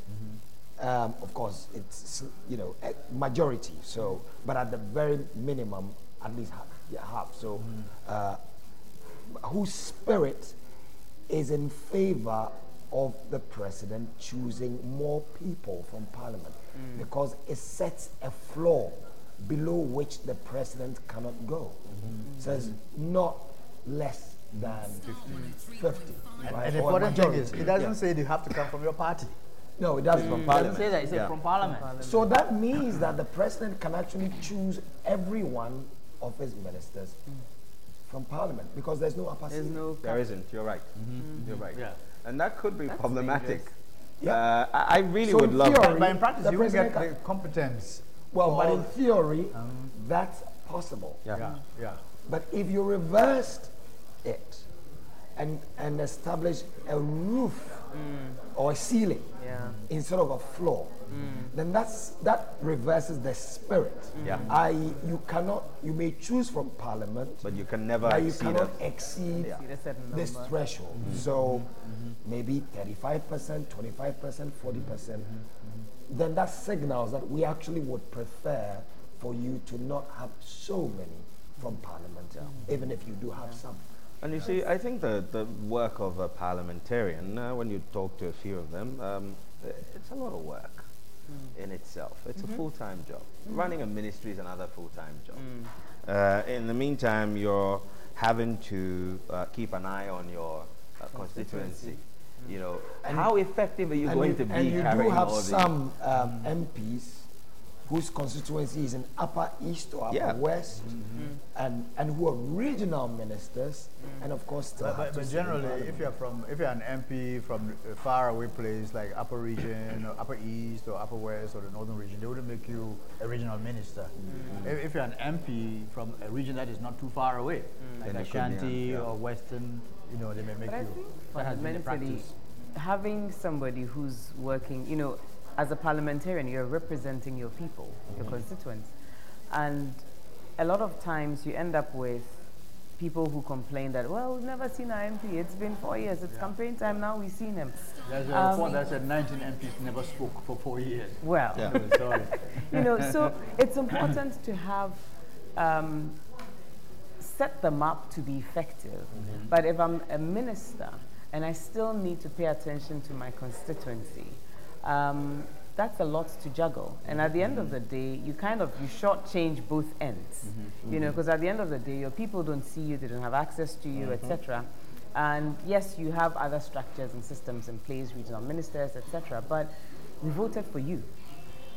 um, of course, it's you know a majority. So, but at the very minimum, at least half. Yeah, half. So, uh, whose spirit is in favor of the president choosing more people from parliament mm. because it sets a floor below which the president cannot go. Mm-hmm. Says not less than 50. And, right? and the important thing majority. is, it doesn't Yeah. say you have to come from your party. No, it doesn't. Mm. It doesn't say that. It says Yeah. from parliament. So that means that the president can actually choose every one of his ministers mm. From parliament because there's no upper There's ceiling. no. There isn't. You're right. Mm-hmm. You're right. Yeah. And that could be problematic. Yeah. Uh, I, I really So would love. theory- But in practice, The you will get the competence. Well, but in theory, um, that's possible. Yeah. yeah, yeah. But if you reversed it and, and established a roof or a ceiling Yeah. instead of a floor, then that's, that reverses the spirit. Yeah. I.e., you cannot, you may choose from parliament, But you can never but you exceed cannot it. exceed Exceed a certain this number. threshold. So maybe 35%, 25%, 40%. Then that signals that we actually would prefer for you to not have so many from parliament, even if you do have some. And you see, I think the, the work of a parliamentarian, uh, when you talk to a few of them, um, it's a lot of work in itself. It's a full-time job. Running a ministry is another full-time job. Uh, in the meantime, you're having to uh, keep an eye on your uh, constituency. You know, how effective are you going you, to be and you do have some um, MPs whose constituency is in Upper East or Upper Yeah. West, mm-hmm. and, and who are regional ministers, mm. and of course, still But, have but, but sit generally, if you're from, if you're an MP from a faraway place like Upper Region or Upper East or Upper West or the Northern Region, they wouldn't make you a regional minister. Mm. If, if you're an MP from a region that is not too far away, mm. like Then you could be Ashanti yeah. or Western, you know, they may make But I you. think That has been the practice. having somebody who's working, you know, as a parliamentarian, you're representing your people, your Mm-hmm. constituents. And a lot of times you end up with people who complain that, well, we've never seen our MP. It's been four years. It's campaign time now. We've seen him. There's a Um, report that said 19 MPs never spoke for four years. Well, Yeah. <laughs> <laughs> You know, so it's important to have um, set them up to be effective. But if I'm a minister and I still need to pay attention to my constituency, um, that's a lot to juggle. And at the end of the day, you kind of you shortchange both ends. Mm-hmm, mm-hmm. You know, because at the end of the day, your people don't see you, they don't have access to you, etc. Mm-hmm. And yes, you have other structures and systems in place, regional ministers, etc. But we voted for you.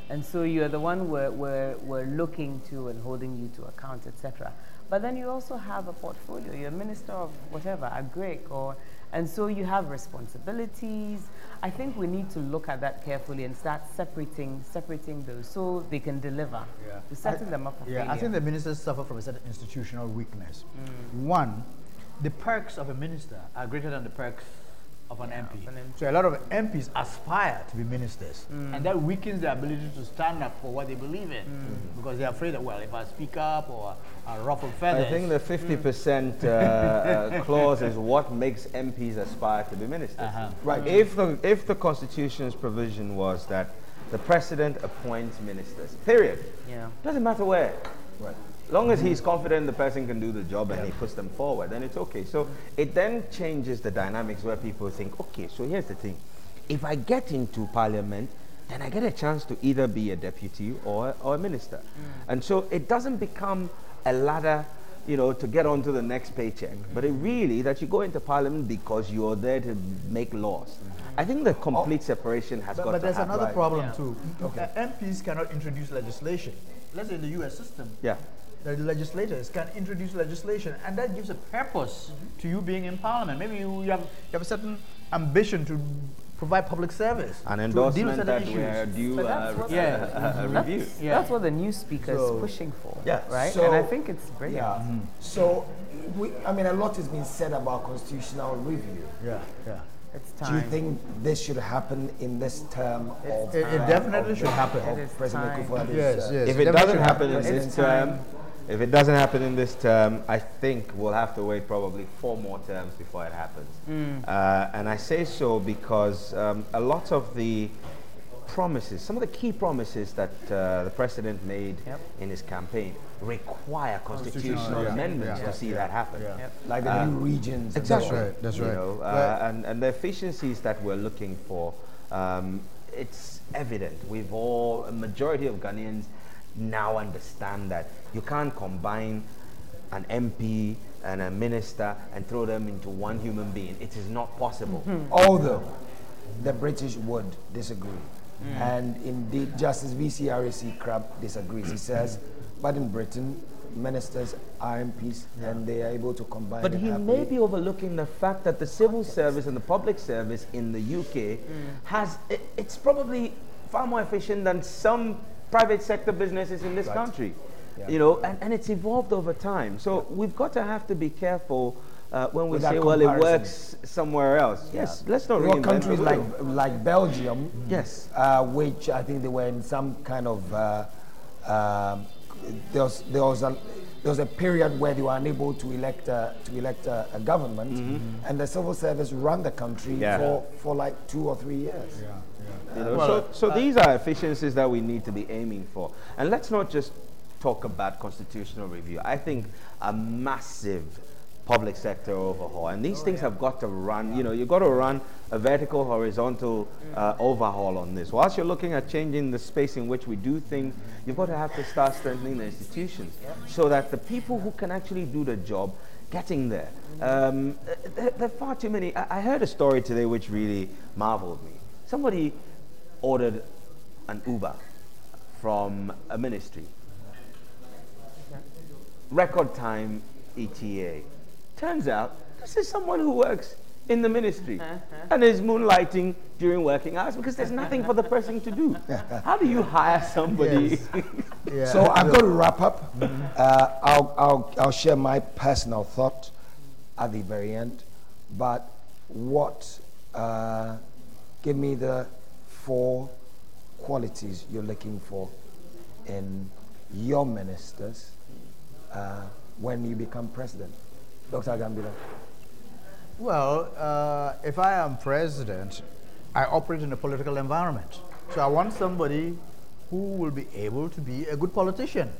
And so you're the one we're, we're, we're looking to and holding you to account, etc. But then you also have a portfolio. You're a minister of whatever, agric, or and so you have responsibilities. I think we need to look at that carefully and start separating separating those so they can deliver. Yeah. We're setting them up for Yeah, I think the ministers suffer from a certain institutional weakness. Mm. One, the perks of a minister are greater than the perks of an MP. of an MP. So a lot of MPs aspire to be ministers, and that weakens their ability to stand up for what they believe in, because they're afraid that well, if I speak up or I ruffle feathers, I think the 50% uh, uh, <laughs> clause is what makes MPs aspire to be ministers. Uh-huh. Right. If the, if the Constitution's provision was that the president appoints ministers, period. Yeah. Doesn't matter where. Right. As long as he's confident the person can do the job and he puts them forward, then it's okay. So it then changes the dynamics where people think, okay, so here's the thing. If I get into parliament, then I get a chance to either be a deputy or, or a minister. And so it doesn't become a ladder you know, to get on to the next paycheck. But it really that you go into parliament because you're there to make laws. I think the complete separation has But, got but to But there's happen. another problem Yeah. too. Uh, MPs cannot introduce legislation. Let's say in the U.S. system, Yeah. The legislators can introduce legislation, and that gives a purpose mm-hmm. to you being in parliament. Maybe you, you have you have a certain ambition to provide public service, An to deal with endorsement certain that issues. we're due But uh, that's what- re- Yeah. a, a review. That's, Yeah. that's what the new speaker So- is pushing for. Yeah. Right? So- and I think it's brilliant. Yeah. Mm-hmm. So, we, I mean, a lot has been said about constitutional review. Yeah, yeah. It's Do you think this should happen in this term of It, it uh, definitely of should happen. It is President time. Kufuor? Yes, uh, yes. If it definitely doesn't happen in this term, if it doesn't happen in this term, I think we'll have to wait probably four more terms before it happens. Uh, and I say so because um, a lot of the promises, some of the key promises that uh, the president made Yep. in his campaign require constitutional yeah, amendments yeah, to see that happen. yeah. Yep. Like the new regions. and so That's right. That's you know, But- uh, and, and the efficiencies that we're looking for, um, it's evident. We've all, a majority of Ghanaians now understand that you can't combine an MP and a minister and throw them into one human being. It is not possible. Mm-hmm. Although the British would disagree. Mm. And indeed, Justice V.C. R.A.C. Crabbe disagrees. He says, but in Britain, ministers are MPs and they are able to combine. But he happily. may be overlooking the fact that the civil service and the public service in the UK mm. has, it, it's probably far more efficient than some private sector businesses in this Right. country. Yeah. You know, and, and it's evolved over time. So we've got to have to be careful uh, when we With that say, well, it works somewhere else. Yes, let's not There reinvent countries the like like Belgium, Yes. uh, which I think they were in some kind of uh, um, there was there was a there was a period where they were unable to elect a, to elect a, a government, and the civil service ran the country. Yeah. for for like two or three years. You know, Well, so so these are efficiencies that we need to be aiming for. And let's not just talk about constitutional review. I think a massive public sector overhaul. And these things have got to run, you know, you've got to run a vertical, horizontal uh, overhaul on this. Whilst you're looking at changing the space in which we do things, you've got to have to start strengthening the institutions so that the people who can actually do the job getting there. Um, there, there are far too many. I, I heard a story today which really marveled me. Somebody ordered an Uber from a ministry. Record time ETA. Turns out this is someone who works in the ministry and is moonlighting during working hours because there's nothing for the person to do. <laughs> How do you hire somebody? <laughs> Yeah. So I've got to wrap up. Uh, I'll, I'll, I'll share my personal thought at the very end. But what, uh, give me the four qualities you're looking for in your ministers uh, when you become president. Dr. Agambila. Well, uh, if I am president, I operate in a political environment. So I want somebody who will be able to be a good politician,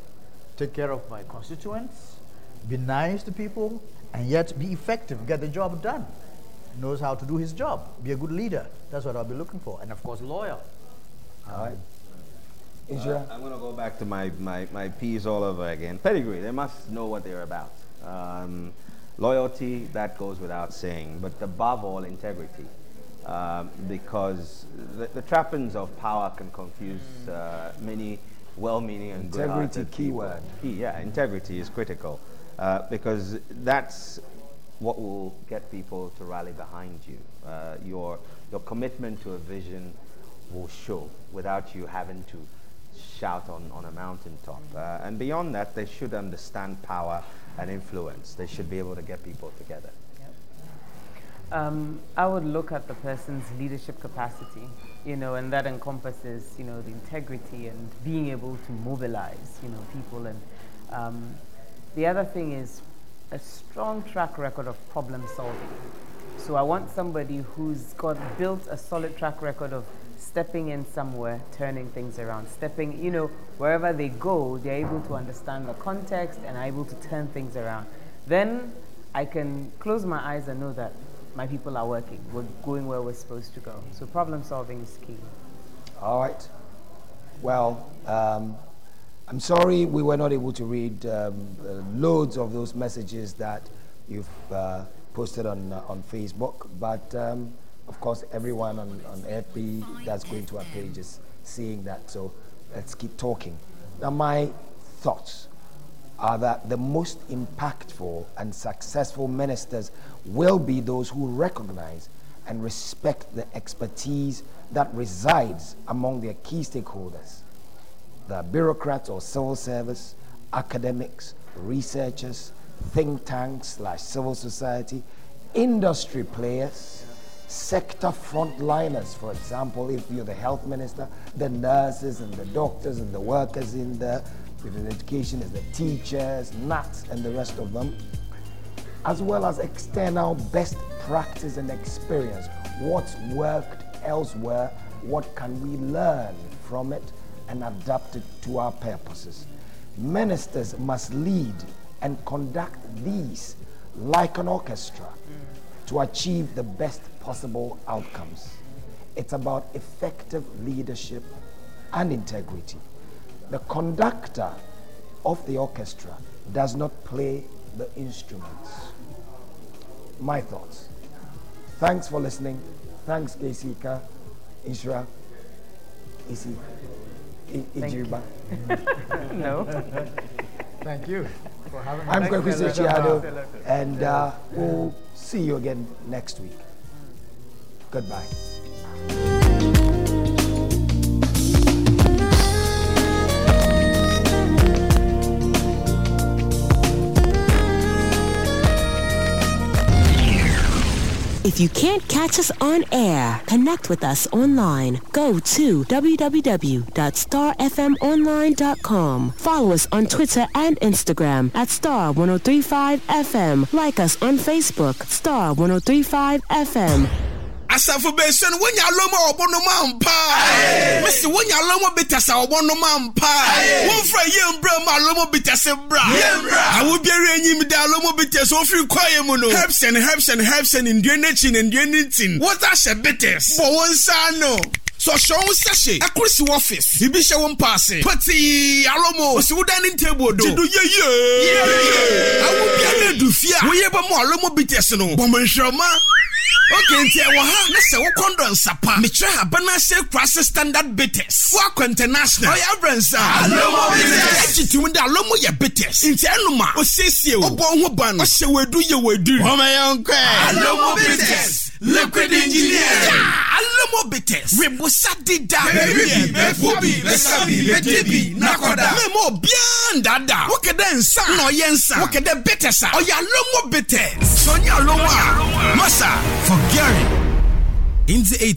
take care of my constituents, be nice to people, and yet be effective, get the job done. Knows how to do his job, be a good leader. That's what I'll be looking for. And of course, loyal. All right. Israel? I'm going to go back to my, my, my P's all over again. Pedigree, they must know what they're about. Um, loyalty, that goes without saying, but above all, integrity. Um, because the, the trappings of power can confuse uh, many well meaning and good Integrity keyword. Key, yeah, integrity is critical uh, because that's what will get people to rally behind you. Uh, your, your commitment to a vision will show without you having to shout on, on a mountaintop. Uh, and beyond that, they should understand power and influence. They should be able to get people together. Um, I would look at the person's leadership capacity, you know, and that encompasses, you know, the integrity and being able to mobilize, you know, people. And um, the other thing is a strong track record of problem solving. So I want somebody who's got built a solid track record of stepping in somewhere, turning things around, stepping, you know, wherever they go, they're able to understand the context and are able to turn things around. Then I can close my eyes and know that my people are working. We're going where we're supposed to go. So problem solving is key. All right. Well, um, I'm sorry we were not able to read um, uh, loads of those messages that you've uh, posted on, uh, on Facebook, but um, of course, everyone on, on FB that's going to our page is seeing that, so let's keep talking. Now, my thoughts are that the most impactful and successful ministers will be those who recognize and respect the expertise that resides among their key stakeholders the bureaucrats or civil service, academics, researchers, think tanks slash civil society, industry players, sector frontliners. For example, if you're the health minister, the nurses and the doctors and the workers in there, if in education is the teachers, NATs, and the rest of them, as well as external best practice and experience. What's worked elsewhere? What can we learn from it and adapt it to our purposes? Ministers must lead and conduct these like an orchestra to achieve the best possible outcomes. It's about effective leadership and integrity. The conductor of the orchestra does not play the instruments. My thoughts. Thanks for listening. Thanks, KCK, Israel, Esi, Ijiba. <laughs> no. Thank you for having me. I'm Kweku Sakyi-Addo, and uh, we'll see you again next week. Goodbye. If you can't catch us on air, connect with us online. Go to www.starrfmonline.com. Follow us on Twitter and Instagram at Starr1035FM. Like us on Facebook, Starr1035FM. Asafo bɛsɛ no wonya lɔm a ɔbɔ no ma mpa mesi wonya lɔm bitas a ɔbɔ no ma mpa womfra yɛ mbra ma lɔm bitas bra. Awo biara enyim da lɔm bitas ofiri kwaeɛ mu no. And herbs and ndua n'akyi na ndua ne ntin. Wɔta hyɛ bitas bɔ wɔn nsa ano sɔhyɛ wɔn sɛhyɛ ɛkurisi wɔfis bibi hyɛ wɔn paase pati aromo osiwu dining table do jidu yeye awo bia na edu fia woyɛ bɛ mu aromo bites no? Bɔnbɔnhyɛnma oke nti ɛwɔ ha ne sɛ wokɔ ndɔ nsapa mekyerɛ habana hyɛ kurase standard bites. Woakɔ international ɔyɛ abrɛnsa agye tim dɛ alomo yɛ bites? Nti ɛnom a ɔsiesie wo wobɔ ho ban. Ɔhyɛ wɔadu yɛ wɔaduru ɔmayɛnkɔɛ alomo bites liquid engineer. alamu bites. rebusa dida. mebibi mefubi mesabi medebi nakoda. memo biyan dada. wọ́n kẹ́dẹ́ nsa. nà ọ̀yẹ́ nsa. wọ́n kẹ́dẹ́ bites a. ọ̀yẹ́ alamu bites. sọ́nyà ló wà. masa for gary. in the.